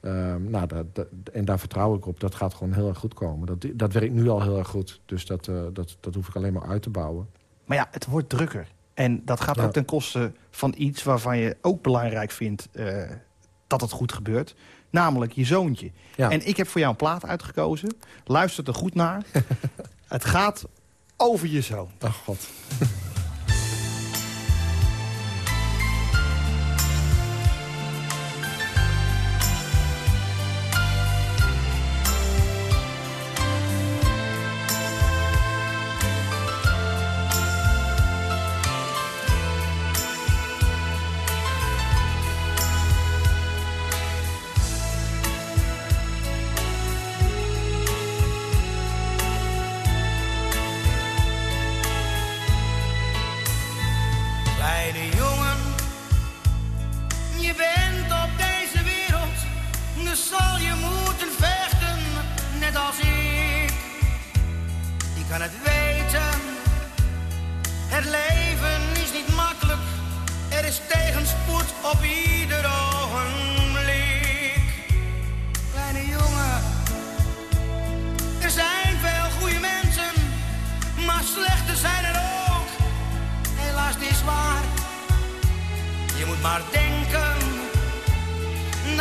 Ehm, nou, dat, dat, en daar vertrouw ik op. Dat gaat gewoon heel erg goed komen. Dat, dat werkt nu al heel erg goed. Dus dat, dat, dat hoef ik alleen maar uit te bouwen. Maar ja, het wordt drukker. En dat gaat ja. ook ten koste van iets waarvan je ook belangrijk vindt... dat het goed gebeurt namelijk je zoontje. Ja. En ik heb voor jou een plaat uitgekozen. Luister er goed naar. het gaat over je zoon. Ach god.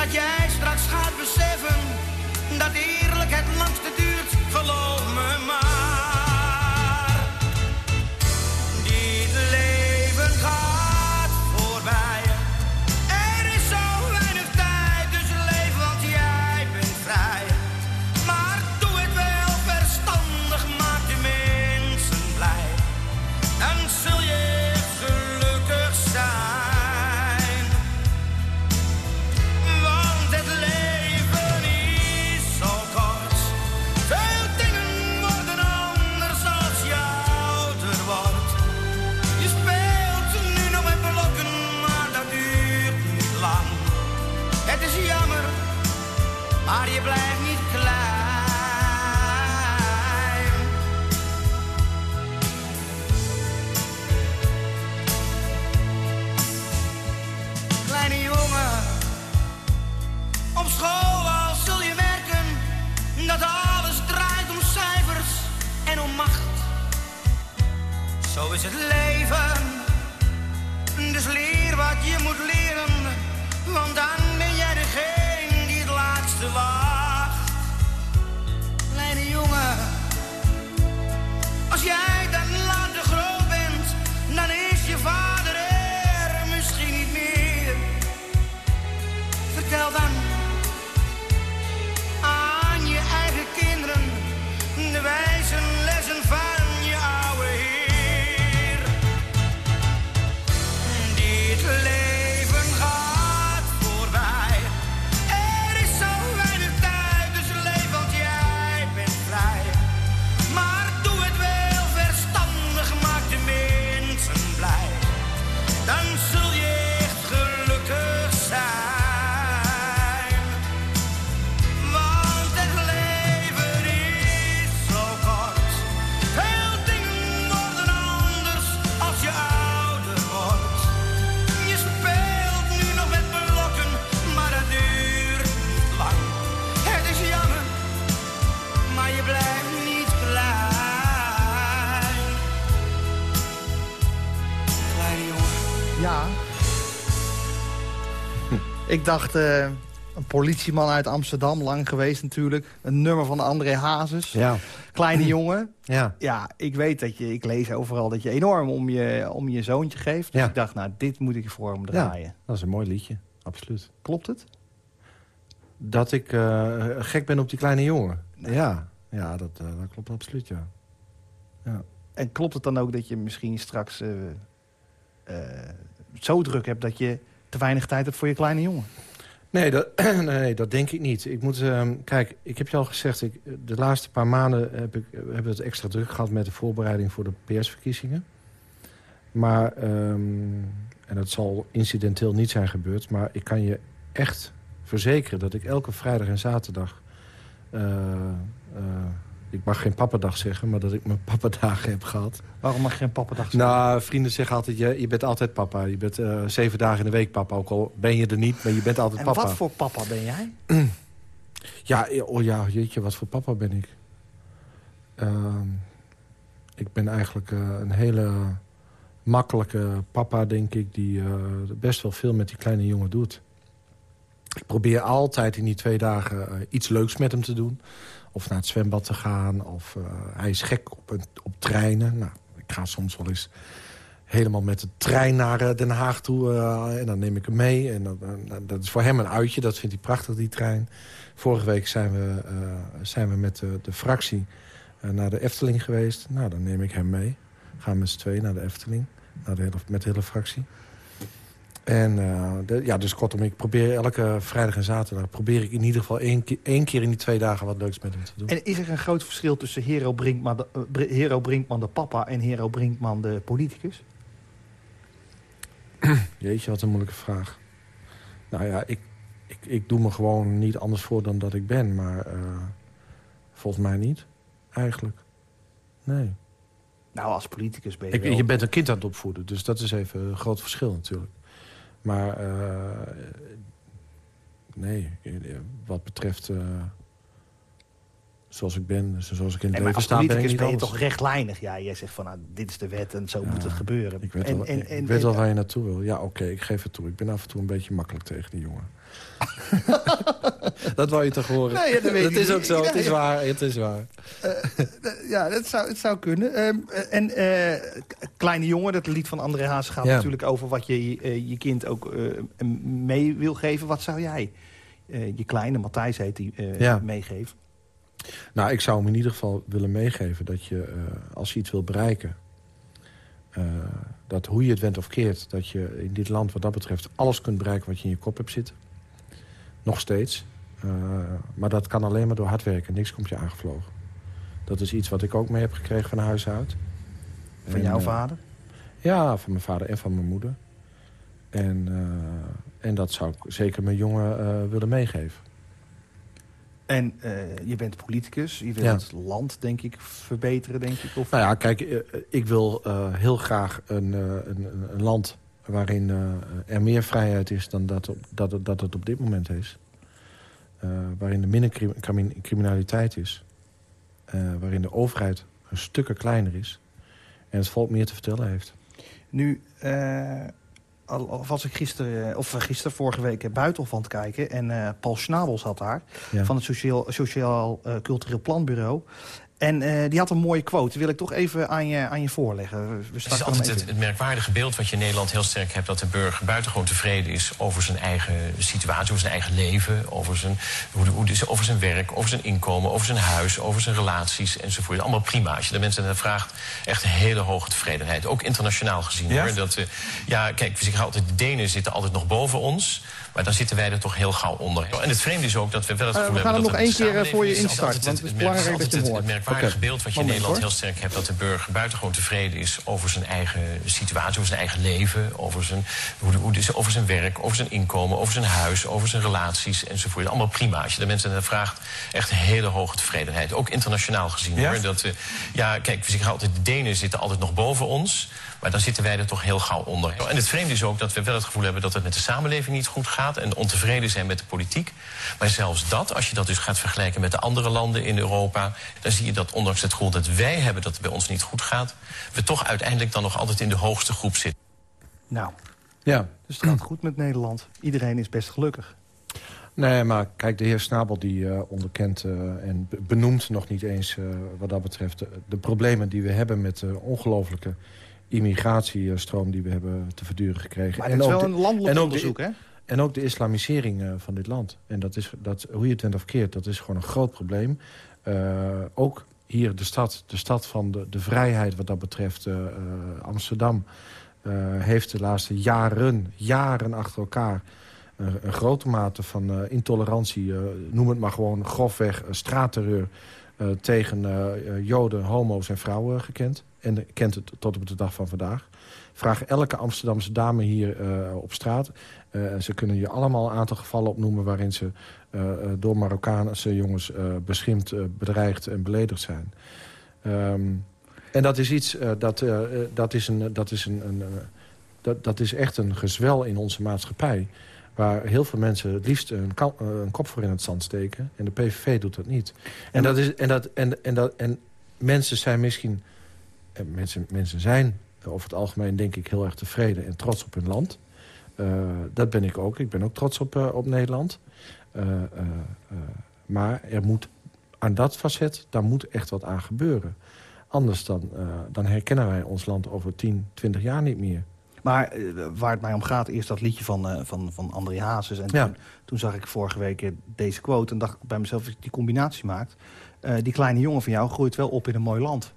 Dat jij straks gaat beseffen dat eerlijk het langste duurt, geloof me maar. Ik dacht, eh, een politieman uit Amsterdam, lang geweest natuurlijk. Een nummer van André Hazes. Ja, Kleine jongen. ja. Ja, ik weet dat je, ik lees overal dat je enorm om je, om je zoontje geeft. Dus Ja. ik dacht, nou, dit moet ik voor hem draaien. dat is een mooi liedje, absoluut. Klopt het? Dat ik eh, gek ben op die kleine jongen. Ja, ja dat, eh, dat klopt absoluut, ja. En klopt het dan ook dat je misschien straks zo druk hebt... dat je te weinig tijd hebt voor je kleine jongen? Nee, dat, nee, dat denk ik niet. Ik moet, ehm, kijk, ik heb je al gezegd... Ik, de laatste paar maanden heb ik, we het extra druk gehad... met de voorbereiding voor de PS-verkiezingen. Maar, ehm, en dat zal incidenteel niet zijn gebeurd... maar ik kan je echt verzekeren dat ik elke vrijdag en zaterdag... eh, eh, ik mag geen pappadag zeggen, maar dat ik mijn pappadagen heb gehad. Waarom mag je geen pappadag zeggen? Nou, vrienden zeggen altijd, je, je bent altijd papa. Je bent eh, zeven dagen in de week papa. Ook al ben je er niet, maar je bent altijd en papa. wat voor papa ben jij? Ja, oh ja, jeetje, wat voor papa ben ik? Ehm, ik ben eigenlijk eh, een hele makkelijke papa, denk ik... die eh, best wel veel met die kleine jongen doet. Ik probeer altijd in die twee dagen eh, iets leuks met hem te doen. Of naar het zwembad te gaan. Of eh, hij is gek op, een, op treinen. Nou, ik ga soms wel eens helemaal met de trein naar eh, Den Haag toe. en dan neem ik hem mee. En dat, eh, dat is voor hem een uitje. Dat vindt hij prachtig, die trein. Vorige week zijn we, zijn we met de, de fractie naar de Efteling geweest. Nou, dan neem ik hem mee. Gaan we met z'n tweeën naar de Efteling. Met de hele fractie. En eh, de- ja, dus kortom, ik probeer elke vrijdag en zaterdag... probeer ik in ieder geval één, keer- één keer in die twee dagen wat leuks met hem te doen. En is er een groot verschil tussen Hero Brinkman de, eh, Br- Hero Brinkman de papa en Hero Brinkman de politicus? Jeetje, wat een moeilijke vraag. Nou ja, ik, ik, ik doe me gewoon niet anders voor dan dat ik ben. Maar eh, volgens mij niet, eigenlijk. Nee. Nou, als politicus ben je Ik, wel. je bent een kind aan het opvoeden, dus dat is even een groot verschil natuurlijk. Maar eh, nee, wat betreft... eh, zoals ik ben, zoals ik in het Nee, leven sta, ben ik niet ben je anders. toch rechtlijnig? Ja, jij zegt van, nou, dit is de wet en zo moet het gebeuren. Ik weet, en, wel, en, ik en, weet wel waar je naartoe wil. Ja, oké, ik geef het toe. Ik ben af en toe een beetje makkelijk tegen die jongen. dat wou je toch horen? Nee, ja, dat weet dat ik is niet. ook zo, het is waar, het is waar. Ja, dat zou, het zou kunnen. Ehm, eh, en eh, Kleine Jongen, dat lied van André Haas gaat Ja. natuurlijk over wat je eh, je kind ook eh, mee wil geven. Wat zou jij eh, je kleine, Matthijs heet die, eh, Ja. meegeven? Nou, ik zou hem in ieder geval willen meegeven dat je, eh, als je iets wil bereiken... eh, dat hoe je het went of keert, dat je in dit land wat dat betreft... alles kunt bereiken wat je in je kop hebt zitten. Nog steeds. Eh, maar dat kan alleen maar door hard werken. Niks komt je aangevlogen. Dat is iets wat ik ook mee heb gekregen van huis uit. Van En, jouw eh, vader? Ja, van mijn vader en van mijn moeder. En, eh, en dat zou ik zeker mijn jongen willen meegeven. En je bent politicus. Je wilt Ja. het land, denk ik, verbeteren, denk ik. Of... Nou ja, kijk, ik wil heel graag een, een, een- een land waarin eh, er meer vrijheid is dan dat, op, dat, het- dat het op dit moment is. Eh, waarin er minder cri- crimi- criminaliteit is. Eh, waarin de overheid een stukken kleiner is. En het volk meer te vertellen heeft. Nu al, was ik gisteren, of gisteren, vorige week Buitenhof aan het kijken. En Paul Schnabel zat daar, Ja. van het Sociaal, Sociaal Cultureel Planbureau. En eh, die had een mooie quote. Die wil ik toch even aan je, aan je voorleggen. We- Het is altijd het, merkwaardige beeld wat je in Nederland heel sterk hebt... dat de burger buitengewoon tevreden is over zijn eigen situatie... over zijn eigen leven, over zijn, hoe, hoe, over zijn werk, over zijn inkomen... over zijn huis, over zijn relaties enzovoort. Allemaal prima. Als je de mensen naar vraagt, echt een hele hoge tevredenheid. Ook internationaal gezien. Ja? Hoor. Dat, eh, ja, kijk, we zeggen altijd, de Denen zitten altijd nog boven ons... Maar dan zitten wij er toch heel gauw onder. En het vreemde is ook dat we wel het Eh, gevoel we gaan hebben... dat nog het één keer, eh, voor je instarten, want het is belangrijk dat je hoort. Het merkwaardige beeld wat je in Nederland hoor. heel sterk hebt... dat de burger buitengewoon tevreden is over zijn eigen situatie... over zijn eigen leven, over zijn, hoe, hoe, over zijn werk, over zijn inkomen... over zijn huis, over zijn relaties enzovoort. Allemaal prima. Als je de mensen naar vraagt, echt een hele hoge tevredenheid. Ook internationaal gezien. Ja? Hoor. Dat, we ja, kijk, we zeggen altijd, de Denen zitten altijd nog boven ons... Maar dan zitten wij er toch heel gauw onder. En het vreemde is ook dat we wel het gevoel hebben dat het met de samenleving niet goed gaat. En ontevreden zijn met de politiek. Maar zelfs dat, als je dat dus gaat vergelijken met de andere landen in Europa. Dan zie je dat ondanks het gevoel dat wij hebben dat het bij ons niet goed gaat. We toch uiteindelijk dan nog altijd in de hoogste groep zitten. Nou, Ja, dus het gaat goed met Nederland. Iedereen is best gelukkig. Nee, maar kijk, de heer Snabel die eh, onderkent eh, en be- benoemt nog niet eens eh, wat dat betreft... De, de problemen die we hebben met de ongelofelijke immigratiestroom die we hebben te verduren gekregen. Maar het is ook wel een landelijk en onderzoek, de, hè? En ook de islamisering eh, van dit land. En dat is, dat, hoe je het went of keert, dat is gewoon een groot probleem. Eh, ook hier de stad, de stad van de, de vrijheid wat dat betreft, eh, Amsterdam... heeft de laatste jaren, jaren achter elkaar... een grote mate van intolerantie, noem het maar gewoon grofweg straatterreur... eh, tegen eh, eh, joden, homo's en vrouwen gekend. En kent het tot op de dag van vandaag. Vraag elke Amsterdamse dame hier op straat. Ze kunnen je allemaal een aantal gevallen opnoemen... waarin ze door Marokkaanse jongens beschimpt, bedreigd en beledigd zijn. Ehm, en dat is iets, dat, dat, is een, dat, is een, een, dat, dat is echt een gezwel in onze maatschappij... waar heel veel mensen het liefst een, eh, een kop voor in het zand steken. En de PVV doet dat niet. En, dat is, en, dat, en, en, dat, en mensen zijn misschien... eh, Mensen, mensen zijn over het algemeen denk ik heel erg tevreden en trots op hun land. Eh, dat ben ik ook. Ik ben ook trots op, op Nederland. Maar er moet aan dat facet, daar moet echt wat aan gebeuren. Anders dan, dan herkennen wij ons land over 10, 20 jaar niet meer. Maar eh, waar het mij om gaat, eerst dat liedje van, eh, van, van André Hazes. En Ja. toen, toen zag ik vorige week eh, deze quote en dacht ik bij mezelf... als ik die combinatie maakt, die kleine jongen van jou groeit wel op in een mooi land.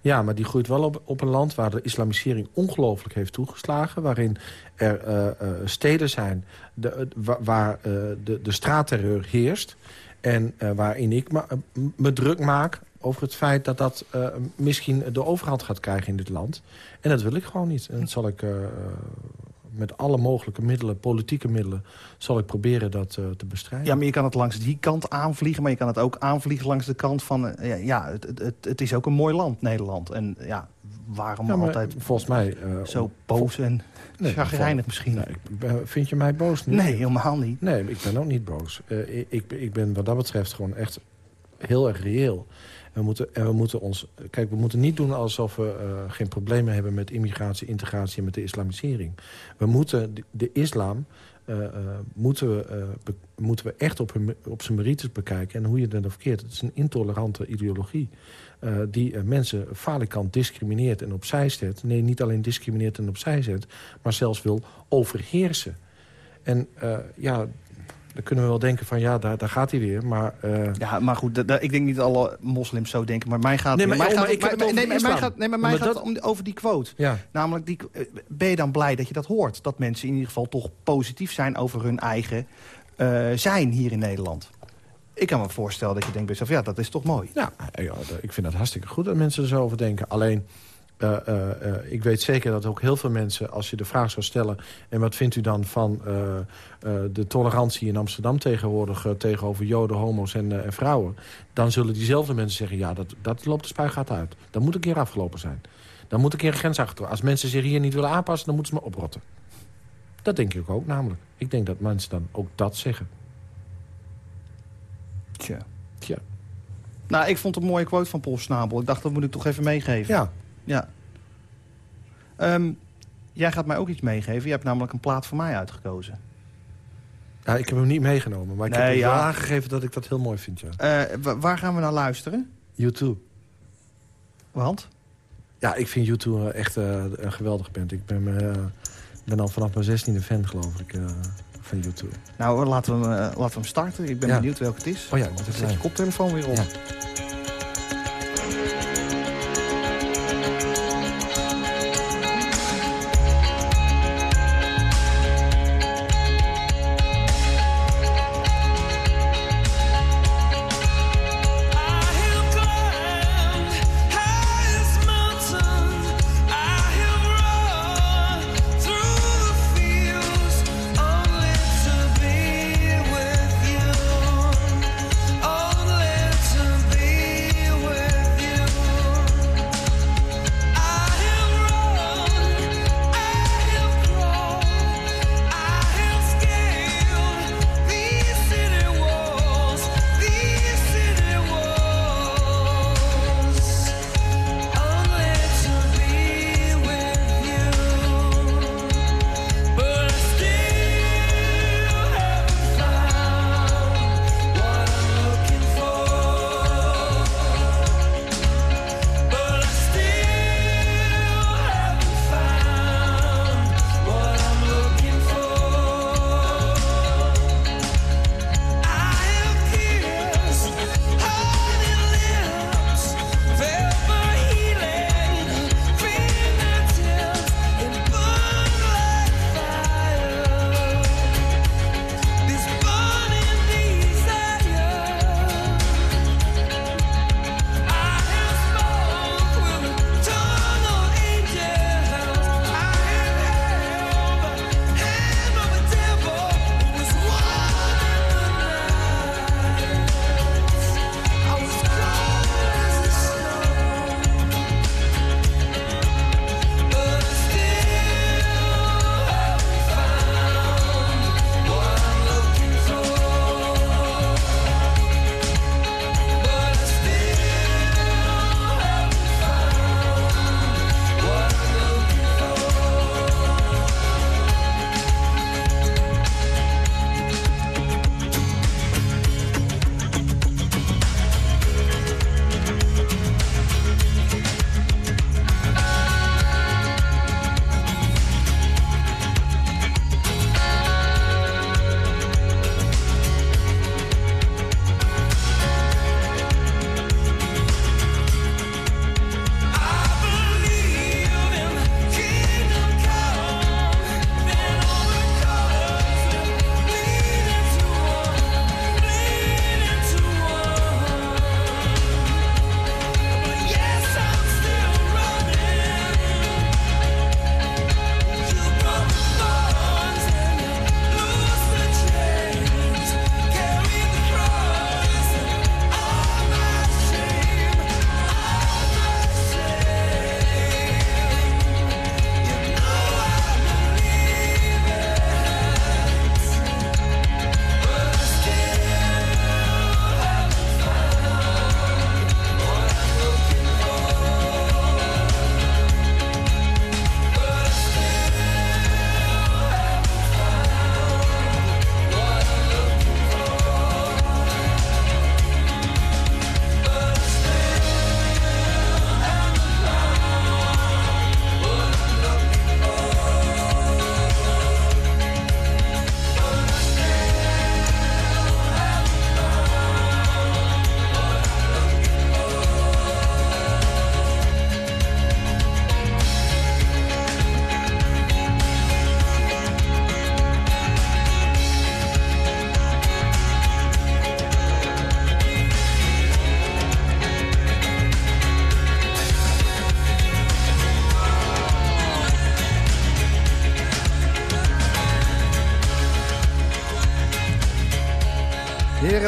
Ja, maar die groeit wel op, op een land waar de islamisering ongelooflijk heeft toegeslagen. Waarin er steden zijn de, waar de, de straatterreur heerst. En waarin ik me druk maak over het feit dat dat eh, misschien de overhand gaat krijgen in dit land. En dat wil ik gewoon niet. En dat zal ik eh, met alle mogelijke middelen, politieke middelen... zal ik proberen dat eh, te bestrijden. Ja, maar je kan het langs die kant aanvliegen... maar je kan het ook aanvliegen langs de kant van... ja, ja, het, het, het, is ook een mooi land, Nederland. En ja, waarom Ja, altijd volgens mij... zo boos en Nee, chagrijnig misschien? Nee, ik ben- vind je mij boos nu? Nee, helemaal niet. Nee, ik ben ook niet boos. Ik, ik, ik ben wat dat betreft gewoon echt heel erg reëel. We moeten, en we moeten ons... Kijk, we moeten niet doen alsof we eh, geen problemen hebben... met immigratie, integratie en met de islamisering. We moeten de, islam... eh, eh, moeten, we, moeten we echt op, hun, op zijn merites bekijken. En hoe je het dan verkeerd. Het is een intolerante ideologie. eh, die eh, mensen falikant discrimineert en opzij zet. Nee, niet alleen discrimineert en opzij zet... maar zelfs wil overheersen. En ja, dan kunnen we wel denken van... ja, daar, daar gaat hij weer, maar... eh, Ja, maar goed, ik denk niet alle moslims zo denken. Maar mij gaat, het dat- om, over die quote. ja. Namelijk, die, eh, ben je dan blij dat je dat hoort? Dat mensen in ieder geval toch positief zijn over hun eigen eh, zijn hier in Nederland. Ik kan me voorstellen dat je denkt bij jezelf, ja, dat is toch mooi. Ja, ja, ik vind het hartstikke goed dat mensen er zo over denken. Alleen, eh, eh, eh, ik weet zeker dat ook heel veel mensen... als je de vraag zou stellen... en wat vindt u dan van de tolerantie in Amsterdam tegenwoordig... tegenover joden, homo's en, en vrouwen... dan zullen diezelfde mensen zeggen... ja, dat, dat loopt de spuigaat uit. Dat moet een keer afgelopen zijn. Dan moet een keer een grens achter. Als mensen zich hier niet willen aanpassen, dan moeten ze maar oprotten. Dat denk ik ook namelijk. Ik denk dat mensen dan ook dat zeggen. Tja. Tja. Nou, ik vond het een mooie quote van Paul Snabel. Ik dacht, dat moet ik toch even meegeven. Ja, Ja. Ehm, jij gaat mij ook iets meegeven. Je hebt namelijk een plaat voor mij uitgekozen. Ja, ik heb hem niet meegenomen, maar ik Nee, heb ja. wel aangegeven dat ik dat heel mooi vind. Ja. Eh, wa- waar gaan we naar luisteren? YouTube. Want? Ja, ik vind YouTube echt eh, een geweldig band. Ik ben, eh, ben al vanaf mijn zestiende fan, geloof ik, eh, van YouTube. Nou, laten we, hem, eh, laten we hem starten. Ik ben Ja. benieuwd welke het is. Oh ja, ik moet even Zet je koptelefoon weer op.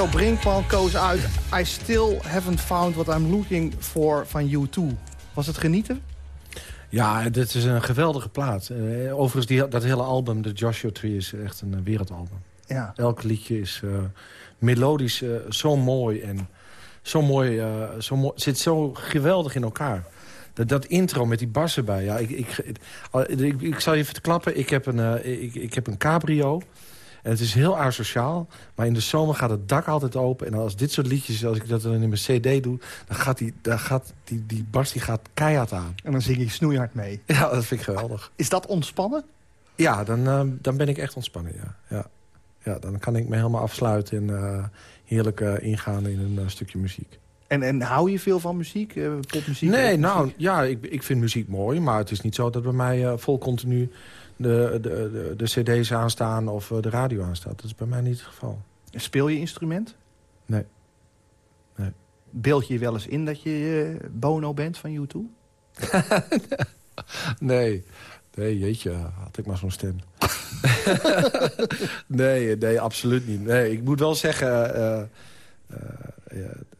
Hero Brinkman koos uit I Still Haven't Found What I'm Looking For van U2. Was het genieten? Ja, dit is een geweldige plaat. Eh, overigens, die, dat hele album, de Joshua Tree, is echt een eh, wereldalbum. Ja. Elk liedje is eh, melodisch zo mooi en zo mooi, zo mooi, zit zo geweldig in elkaar. Dat, dat intro met die bas erbij. Ja, ik, ik, ik, zal je even klappen. Ik heb, een, ik, ik heb een cabrio. En het is heel asociaal. Maar in de zomer gaat het dak altijd open. En als dit soort liedjes, als ik dat dan in mijn cd doe... dan gaat die, dan gaat die, die bas die gaat keihard aan. En dan zing je snoeihard mee. Ja, dat vind ik geweldig. Is dat ontspannen? Ja, dan, eh, dan ben ik echt ontspannen, ja. ja. Ja, dan kan ik me helemaal afsluiten en eh, heerlijk eh, ingaan in een eh, stukje muziek. En, en hou je veel van muziek? popmuziek? Nee, nou, ja, ik, ik vind muziek mooi, maar het is niet zo dat bij mij vol continu de, de, de, de cd's aanstaan of eh, de radio aanstaat. Dat is bij mij niet het geval. Speel je instrument? Nee. Nee. Beeld je je wel eens in dat je eh, Bono bent van U2? Nee, nee, jeetje, had ik maar zo'n stem. nee, nee, absoluut niet. Nee, ik moet wel zeggen, eh,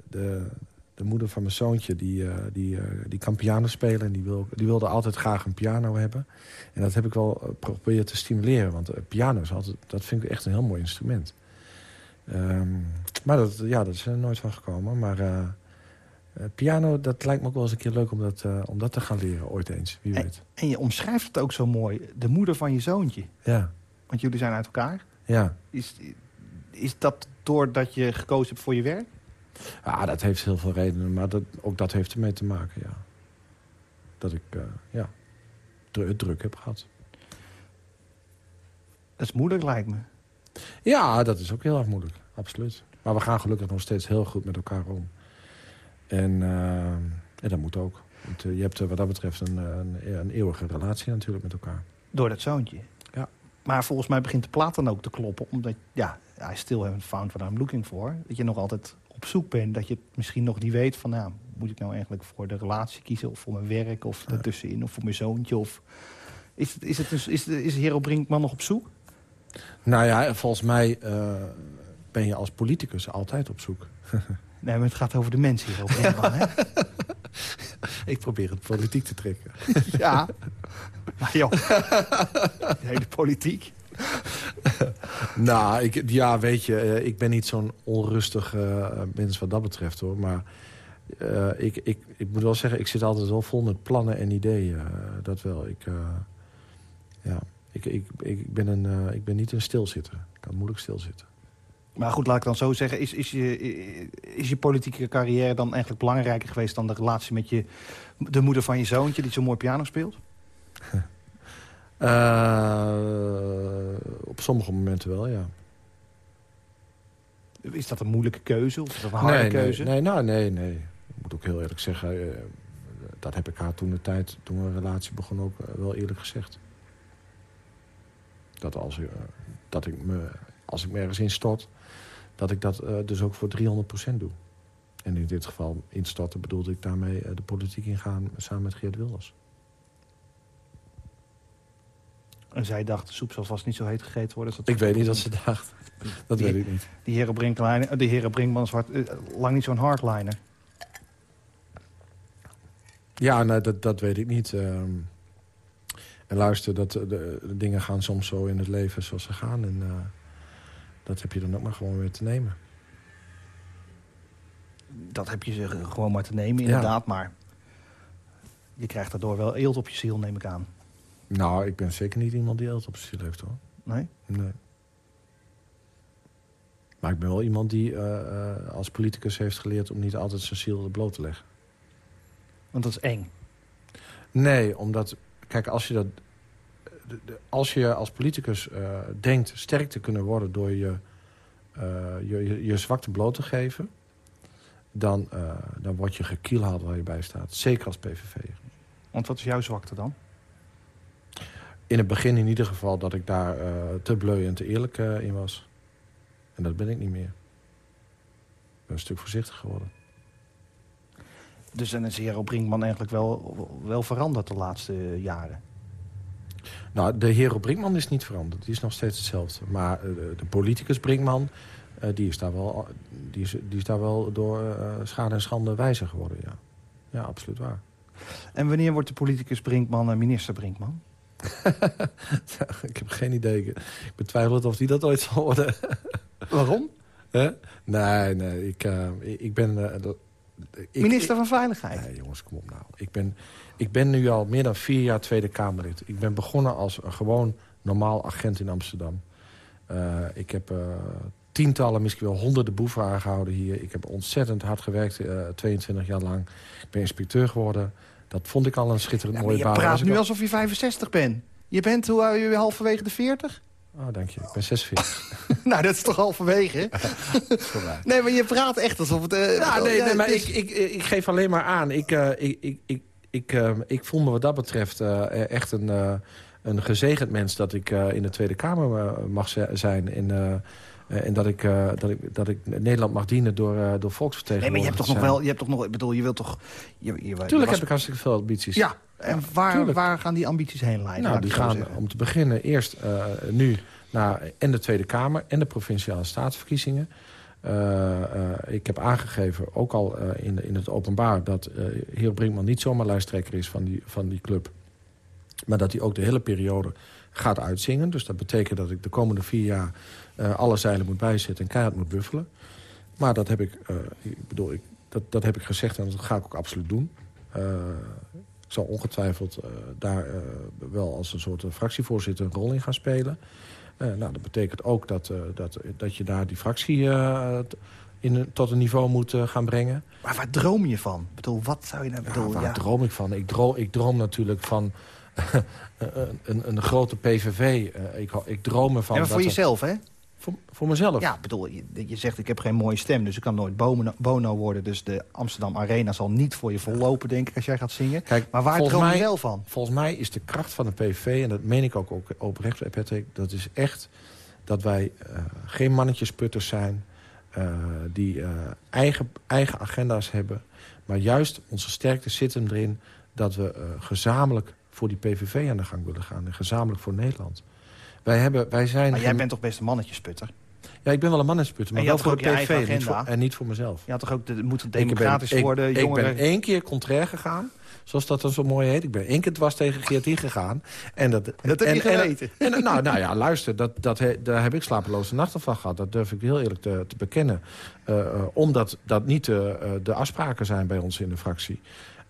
de, de moeder van mijn zoontje, die, eh, die, eh, die kan piano spelen... en die, wil, die wilde altijd graag een piano hebben. En dat heb ik wel eh, geprobeerd te stimuleren, want piano is altijd, dat vind ik echt een heel mooi instrument. Ehm, maar dat, ja, dat is er nooit van gekomen, maar... piano, dat lijkt me ook wel eens een keer leuk om dat, om dat te gaan leren, ooit eens. Wie weet. En je omschrijft het ook zo mooi. De moeder van je zoontje. Ja, Want jullie zijn uit elkaar. ja. Is, is dat doordat je gekozen hebt voor je werk? Ja, dat heeft heel veel redenen, maar dat, ook dat heeft ermee te maken, ja. Dat ik, eh, ja, het druk heb gehad. Dat is moeilijk, lijkt me. Ja, dat is ook heel erg moeilijk, absoluut. Maar we gaan gelukkig nog steeds heel goed met elkaar om. En, eh, en dat moet ook. Want eh, je hebt wat dat betreft een, een, een eeuwige relatie natuurlijk met elkaar. Door dat zoontje. Ja. Maar volgens mij begint de plaat dan ook te kloppen. Omdat, ja, I still haven't found what I'm looking for. Dat je nog altijd op zoek bent. Dat je het misschien nog niet weet van... Nou, moet ik nou eigenlijk voor de relatie kiezen? Of voor mijn werk? Of ertussenin? Of voor mijn zoontje? Of... Is, het, is, het dus, is, is Hero Brinkman nog op zoek? Nou ja, volgens mij eh, ben je als politicus altijd op zoek. Nee, maar het gaat over de mensen Hero Brinkman, hè? Ik probeer het politiek te trekken. Ja. Maar joh, de hele politiek. Nou, ik, ja, weet je, eh, ik ben niet zo'n onrustig eh, mens wat dat betreft, hoor. Maar eh, ik, ik, ik moet wel zeggen, ik zit altijd wel vol met plannen en ideeën. dat wel. Ik, ja, ik, ik, ik, ben een, ik ben niet een stilzitter. Ik kan moeilijk stilzitten. Maar goed, laat ik dan zo zeggen. Is, is, je, is je politieke carrière dan eigenlijk belangrijker geweest... dan de relatie met je, de moeder van je zoontje... die zo mooi piano speelt? Eh, op sommige momenten wel, ja. Is dat een moeilijke keuze? Of is dat een harde nee, keuze? Nee, nee, nou, nee, nee. Ik moet ook heel eerlijk zeggen... eh, dat heb ik haar toen de tijd, toen we een relatie begon, ook eh, wel eerlijk gezegd. Dat als, eh, dat ik me, als ik me ergens instort, dat ik dat dus ook voor 300% doe. En in dit geval instorten bedoelde ik daarmee de politiek ingaan samen met Geert Wilders. En zij dacht, de soep zal vast niet zo heet gegeten worden. Ik weet niet wat ze dacht. Dat Die- weet ik niet. Die heren, Brinkman, die heren Brinkman zwart, eh, lang niet zo'n hardliner. Ja, nou, dat, dat weet ik niet. Ehm, en luister, dat, de, de dingen gaan soms zo in het leven zoals ze gaan. En eh, dat heb je dan ook maar gewoon weer te nemen. Dat heb je ze gewoon maar te nemen, inderdaad. Maar je krijgt daardoor wel eelt op je ziel, neem ik aan. Nou, ik ben zeker niet iemand die eelt op ziel heeft, hoor. Nee? Nee. Maar ik ben wel iemand die eh, eh, als politicus heeft geleerd... om niet altijd zijn ziel bloot te leggen. Want dat is eng. Nee, omdat... Kijk, als je, dat, de- de- als je als politicus eh, denkt sterk te kunnen worden... door je, je, je, je zwakte bloot te geven... Dan, dan word je gekielhaald waar je bij staat. Zeker als PVV. Want wat is jouw zwakte dan? In het begin in ieder geval dat ik daar eh, te bleu en te eerlijk eh, in was. En dat ben ik niet meer. Ik ben een stuk voorzichtig geworden. Dus dan is Hero Brinkman eigenlijk wel, wel veranderd de laatste jaren. Nou, de Hero Brinkman is niet veranderd. Die is nog steeds hetzelfde. Maar eh, de, politicus Brinkman, die, is daar wel, die, is, die is daar wel door schade en schande wijzer geworden, ja. Ja, absoluut waar. En wanneer wordt de politicus Brinkman minister Brinkman? ik heb geen idee. Ik betwijfel het of die dat ooit zal worden. Waarom? Nee, nee, ik, eh, ik ben... eh, dat- ik- minister van Veiligheid. Nee, jongens, kom op nou. Ik ben, ik ben nu al meer dan vier jaar Tweede Kamerlid. Ik ben begonnen als een gewoon normaal agent in Amsterdam. Eh, ik heb tientallen, misschien wel honderden boeven aangehouden hier. Ik heb ontzettend hard gewerkt, eh 22 jaar lang. Ik ben inspecteur geworden. Dat vond ik al een schitterend Ja, mooie je baan. praat Was ik nu al- alsof je 65 bent. Je bent hoe, je halverwege de 40? Oh, dank je. Ik ben 46. nou, dat is toch halverwege? nee, maar je praat echt alsof het... Ja, nee, ja, nee maar is- ik, ik, ik geef alleen maar aan. Ik, eh, ik, ik, ik, ik, eh, ik voel me wat dat betreft eh, echt een, een gezegend mens... dat ik in de Tweede Kamer mag zi- zijn. En, eh, en dat, ik, eh, dat, ik, dat ik Nederland mag dienen door, eh door Nee, volksvertegenwoordiger maar je hebt toch nog wel... Je hebt toch nog... Ik bedoel, je wilt toch... Je, je, je Tuurlijk was- heb ik hartstikke veel ambities. Ja, en waar, tuurlijk. waar gaan die ambities heen leiden? Nou, die gaan zeggen? om te beginnen eerst eh, nu naar en de Tweede Kamer... en de Provinciale Staatsverkiezingen. Eh, eh, ik heb aangegeven, ook al eh, in, in het openbaar... dat eh heer Brinkman niet zomaar lijsttrekker is van die, van die club... maar dat hij ook de hele periode gaat uitzingen. Dus dat betekent dat ik de komende vier jaar... eh, alle zeilen moet bijzetten en keihard moet buffelen. Maar dat heb ik, eh, ik bedoel, ik, dat, dat heb ik gezegd en dat ga ik ook absoluut doen. Eh, ik zal ongetwijfeld daar wel als een soort fractievoorzitter een rol in gaan spelen. Nou, dat betekent ook dat, dat, dat je daar die fractie in, tot een niveau moet gaan brengen. Maar waar droom je van? Ik bedoel, wat zou je nou... Ja, bedoel, waar ja. droom ik van? Ik droom, ik droom natuurlijk van een, een grote PVV. Ik, ik droom ervan... Ja, maar voor dat er- jezelf, hè? Voor, voor mezelf. Ja, bedoel, je, je zegt ik heb geen mooie stem, dus ik kan nooit bono, bono worden. Dus de Amsterdam Arena zal niet voor je vollopen, denk ik, als jij gaat zingen. Kijk, maar waar droom je wel van? Volgens mij is de kracht van de PVV, en dat meen ik ook, ook oprecht, eh, Patrick... dat is echt dat wij eh, geen mannetjesputters zijn... eh, die eh, eigen, eigen agenda's hebben. Maar juist onze sterkte zit hem erin dat we eh, gezamenlijk voor die PVV aan de gang willen gaan. En gezamenlijk voor Nederland. Wij, hebben, wij zijn... Maar jij bent toch best een mannetjesputter? Ja, ik ben wel een mannetjesputter, maar wel voor de en niet voor, en niet voor mezelf. Had toch ook, de, het moet Ik democratisch ben, ik- worden, ik, jongeren... ben één keer contrair gegaan, zoals dat dan zo mooi heet. Ik ben één keer dwars tegen Geert gegaan. En dat, Dat heb je en- geweten. En, nou, nou ja, luister, dat, dat, he- daar heb ik slapeloze nachten van gehad. Dat durf ik heel eerlijk te, te bekennen. Eh, eh, omdat dat niet eh, eh, de afspraken zijn bij ons in de fractie.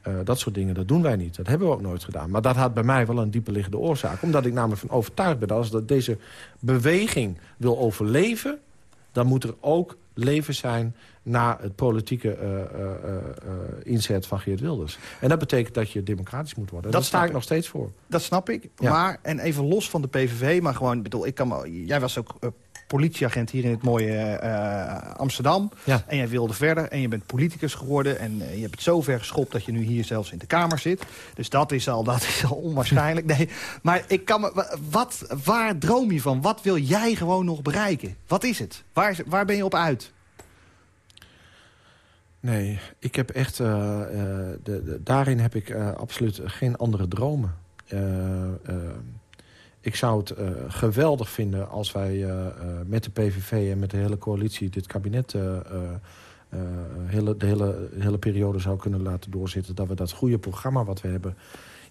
Eh, dat soort dingen, dat doen wij niet. Dat hebben we ook nooit gedaan. Maar dat had bij mij wel een diepe liggende oorzaak. Omdat ik namelijk van overtuigd ben dat als dat deze beweging wil overleven... dan moet er ook leven zijn na het politieke eh, eh, inzet van Geert Wilders. En dat betekent dat je democratisch moet worden. En Dat daar sta ik ik. nog steeds voor. Dat snap ik. Ja. Maar, en even los van de PVV, maar gewoon, ik bedoel, ik kan jij was ook politieagent hier in het mooie eh, Amsterdam. Ja. En jij wilde verder en je bent politicus geworden. En eh, je hebt het zo ver geschopt dat je nu hier zelfs in de Kamer zit. Dus dat is al, dat is al onwaarschijnlijk. Nee, maar ik kan me, wa- wat, waar droom je van? Wat wil jij gewoon nog bereiken? Wat is het? Waar, waar ben je op uit? Nee, ik heb echt... eh, de, de- daarin heb ik absoluut geen andere dromen. Ik zou het eh, geweldig vinden als wij eh, eh, met de PVV en met de hele coalitie... dit kabinet eh, hele, de hele, hele periode zou kunnen laten doorzitten. Dat we dat goede programma wat we hebben...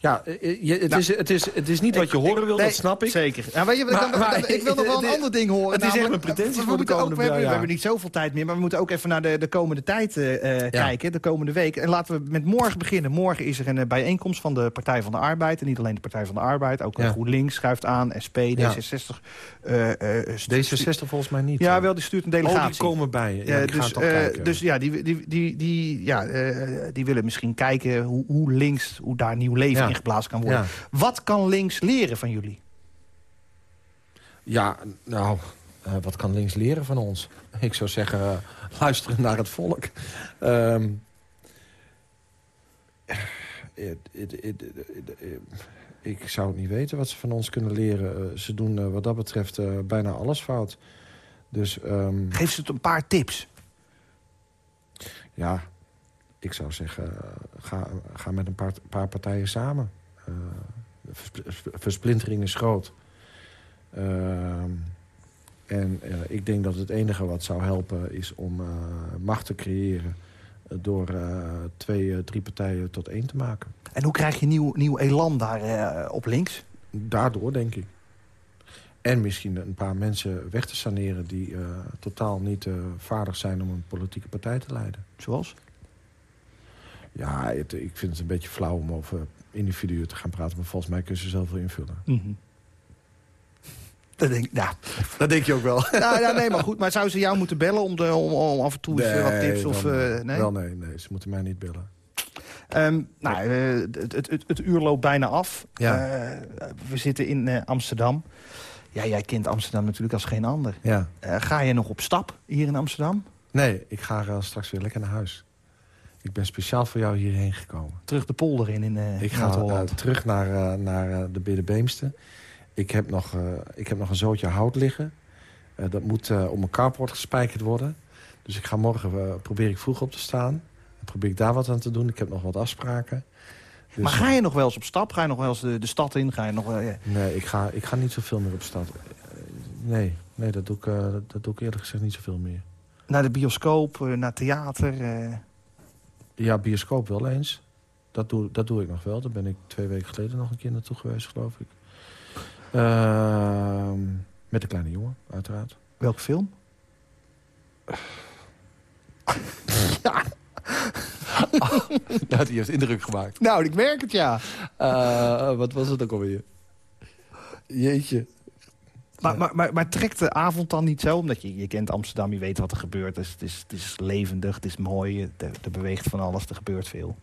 Ja, eh, je, het, Nou, is, het, is, het is niet wat je Ik- horen wil, nee, dat snap ik. Zeker. Ja, weet je, Maar- dan- dan- maar- ik wil nog wel een ander ding horen. het is echt mijn pretentie we voor de ook- komende we, hebben, we hebben niet zoveel tijd meer, maar we moeten ook even naar de, de komende tijd eh, eh, kijken. De komende week. En laten we met morgen beginnen. Morgen is er een eh, bijeenkomst van de Partij van de Arbeid. En niet alleen de Partij van de Arbeid, ook eh, Ja. GroenLinks schuift aan. SP, Ja. D66. eh, eh, stu- D66 volgens mij niet. Ja, wel, die stuurt een Oh, delegatie. die komen bij. Ja, dus, eh, dus ja, die, die, die, die, ja eh, die willen misschien kijken hoe, hoe links, hoe daar nieuw leven Ja. in geblazen kan worden. Wat kan links leren van jullie? Ja, nou, eh, wat kan links leren van ons? Ik zou zeggen, eh, luisteren naar het volk. Ehm, eh, ik zou het niet weten wat ze van ons kunnen leren. Ze doen wat dat betreft bijna alles fout. Dus ehm, Geef ze het een paar tips. ja, ik zou zeggen, eh, ga, ga met een paar, paar partijen samen. Eh, vers- versplintering is groot. Ehm, En eh, ik denk dat het enige wat zou helpen is om eh, macht te creëren... eh, door eh, twee, eh, drie partijen tot één te maken. En hoe krijg je nieuw, nieuw elan daar eh, op links? Daardoor, denk ik. En misschien een paar mensen weg te saneren... die eh, totaal niet eh, vaardig zijn om een politieke partij te leiden. Zoals? Ja, het- ik vind het een beetje flauw om over individuen te gaan praten... maar volgens mij kunnen ze zelf wel invullen. Dat denk, ja. Dat denk je ook wel. nou, ja, nee, maar goed. Maar zou ze jou moeten bellen om, de, om, om af en toe eens eh, wat tips? Of, eh, nee? wel nee, nee, ze moeten mij niet bellen. Ehm, nou, eh, het, het, het, het uur loopt bijna af. Ja. Eh, we zitten in eh, Amsterdam. Ja, jij kent Amsterdam natuurlijk als geen ander. Ja. Ga je nog op stap hier in Amsterdam? Nee, ik ga straks weer lekker naar huis. Ik ben speciaal voor jou hierheen gekomen. Terug de polder in, in eh Ik ga eh, terug naar, eh, naar de Biddenbeemster. Ik heb, nog, ik heb nog een zootje hout liggen. Dat moet op mijn carport gespijkerd worden. Dus ik ga morgen probeer ik vroeg op te staan. Dan probeer ik daar wat aan te doen. Ik heb nog wat afspraken. Dus, maar ga je nog wel eens op stap? Ga je nog wel eens de, de stad in? Ga je nog wel, ja. Nee, ik ga, ik ga niet zoveel meer op stad. Eh, Nee, nee dat, doe ik, dat, doe ik eerlijk gezegd niet zoveel meer. naar de bioscoop, naar theater? Ja, bioscoop wel eens. Dat doe, dat doe ik nog wel. Daar ben ik twee weken geleden nog een keer naartoe geweest, geloof ik. Ehm, met de kleine jongen, uiteraard. welke film? Ja, die heeft indruk gemaakt. Nou, ik merk het, ja. Eh, wat was het ook alweer? Jeetje. Maar, maar, maar, maar trekt de avond dan niet zo? Omdat je, je kent Amsterdam, je weet wat er gebeurt. Dus het, is, het is levendig, het is mooi, er, er beweegt van alles, er gebeurt veel.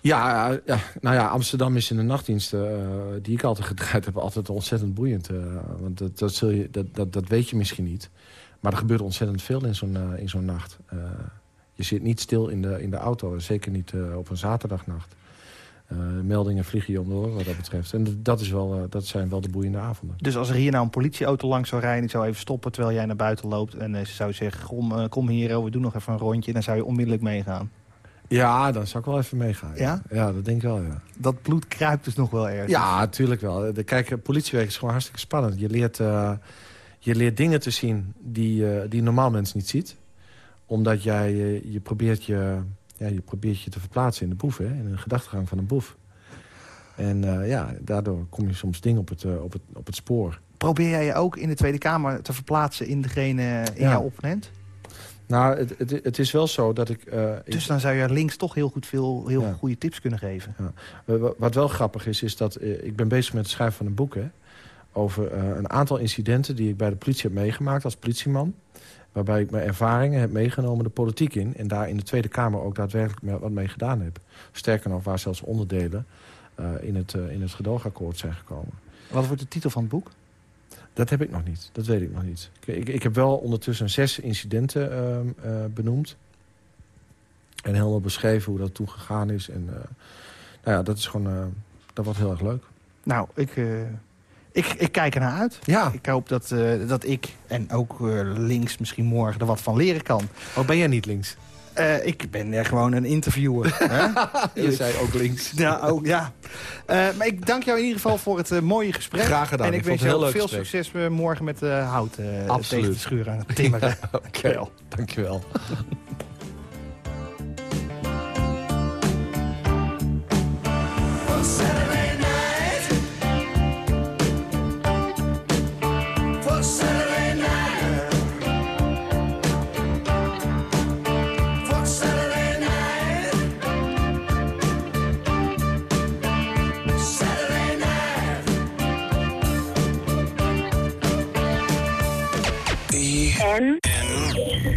Ja, ja, nou ja, Amsterdam is in de nachtdiensten eh, die ik altijd gedraaid heb... altijd ontzettend boeiend. eh, want dat, dat, zul je, dat, dat, dat weet je misschien niet. Maar er gebeurt ontzettend veel in zo'n eh, in zo'n nacht. Je zit niet stil in de, in de auto. Zeker niet op een zaterdagnacht. Eh, meldingen vliegen je om de oren wat dat betreft. En dat, is wel, eh, dat zijn wel de boeiende avonden. Dus als er hier nou een politieauto langs zou rijden... ik zou even stoppen terwijl jij naar buiten loopt... en eh, ze zou zeggen, kom, kom hier, oh, we doen nog even een rondje... dan zou je onmiddellijk meegaan. Ja, dan zou ik wel even meegaan. Ja? Ja, dat denk ik wel, ja. Dat bloed kruipt dus nog wel ergens. Ja, natuurlijk wel. De, kijk, politiewerk is gewoon hartstikke spannend. Je leert, je leert dingen te zien die, eh, die normaal mensen niet ziet. Omdat jij je, probeert je, ja, je probeert je te verplaatsen in de boef, hè, in een gedachtegang van een boef. En eh, ja, daardoor kom je soms dingen op het, eh, op, het, op het spoor. Probeer jij je ook in de Tweede Kamer te verplaatsen in degene in Ja. jouw opponent? Nou, het, het, het is wel zo dat ik... eh, Dus dan zou je links toch heel goed veel heel Ja. goede tips kunnen geven. Wa- Wat wel grappig is, is dat ik ben bezig met het schrijven van een boek... Hè, over een aantal incidenten die ik bij de politie heb meegemaakt als politieman. Waarbij ik mijn ervaringen heb meegenomen de politiek in... en daar in de Tweede Kamer ook daadwerkelijk wat mee gedaan heb. Sterker nog, waar zelfs onderdelen eh, in, het, eh, in het gedoogakkoord zijn gekomen. Wat wordt de titel van het boek? Dat heb ik nog niet. Dat weet ik nog niet. Ik, ik, ik heb wel ondertussen zes incidenten ehm, eh, benoemd. En helemaal beschreven hoe dat toen gegaan is. En nou ja, dat is gewoon... dat wordt heel erg leuk. Nou, ik, ik, ik kijk ernaar uit. Ja. Ik hoop dat, eh, dat ik en ook eh, links misschien morgen er wat van leren kan. Oh, ben jij niet links? Eh, ik ben gewoon een interviewer. hè? Je zei ook links. Ja, ook, ja. Maar ik dank jou in ieder geval voor het mooie gesprek. Graag gedaan. En ik, Ik wens jou heel veel gesprek. succes morgen met hout Absoluut. tegen te schuren aan het timmeren. Oké, dankjewel.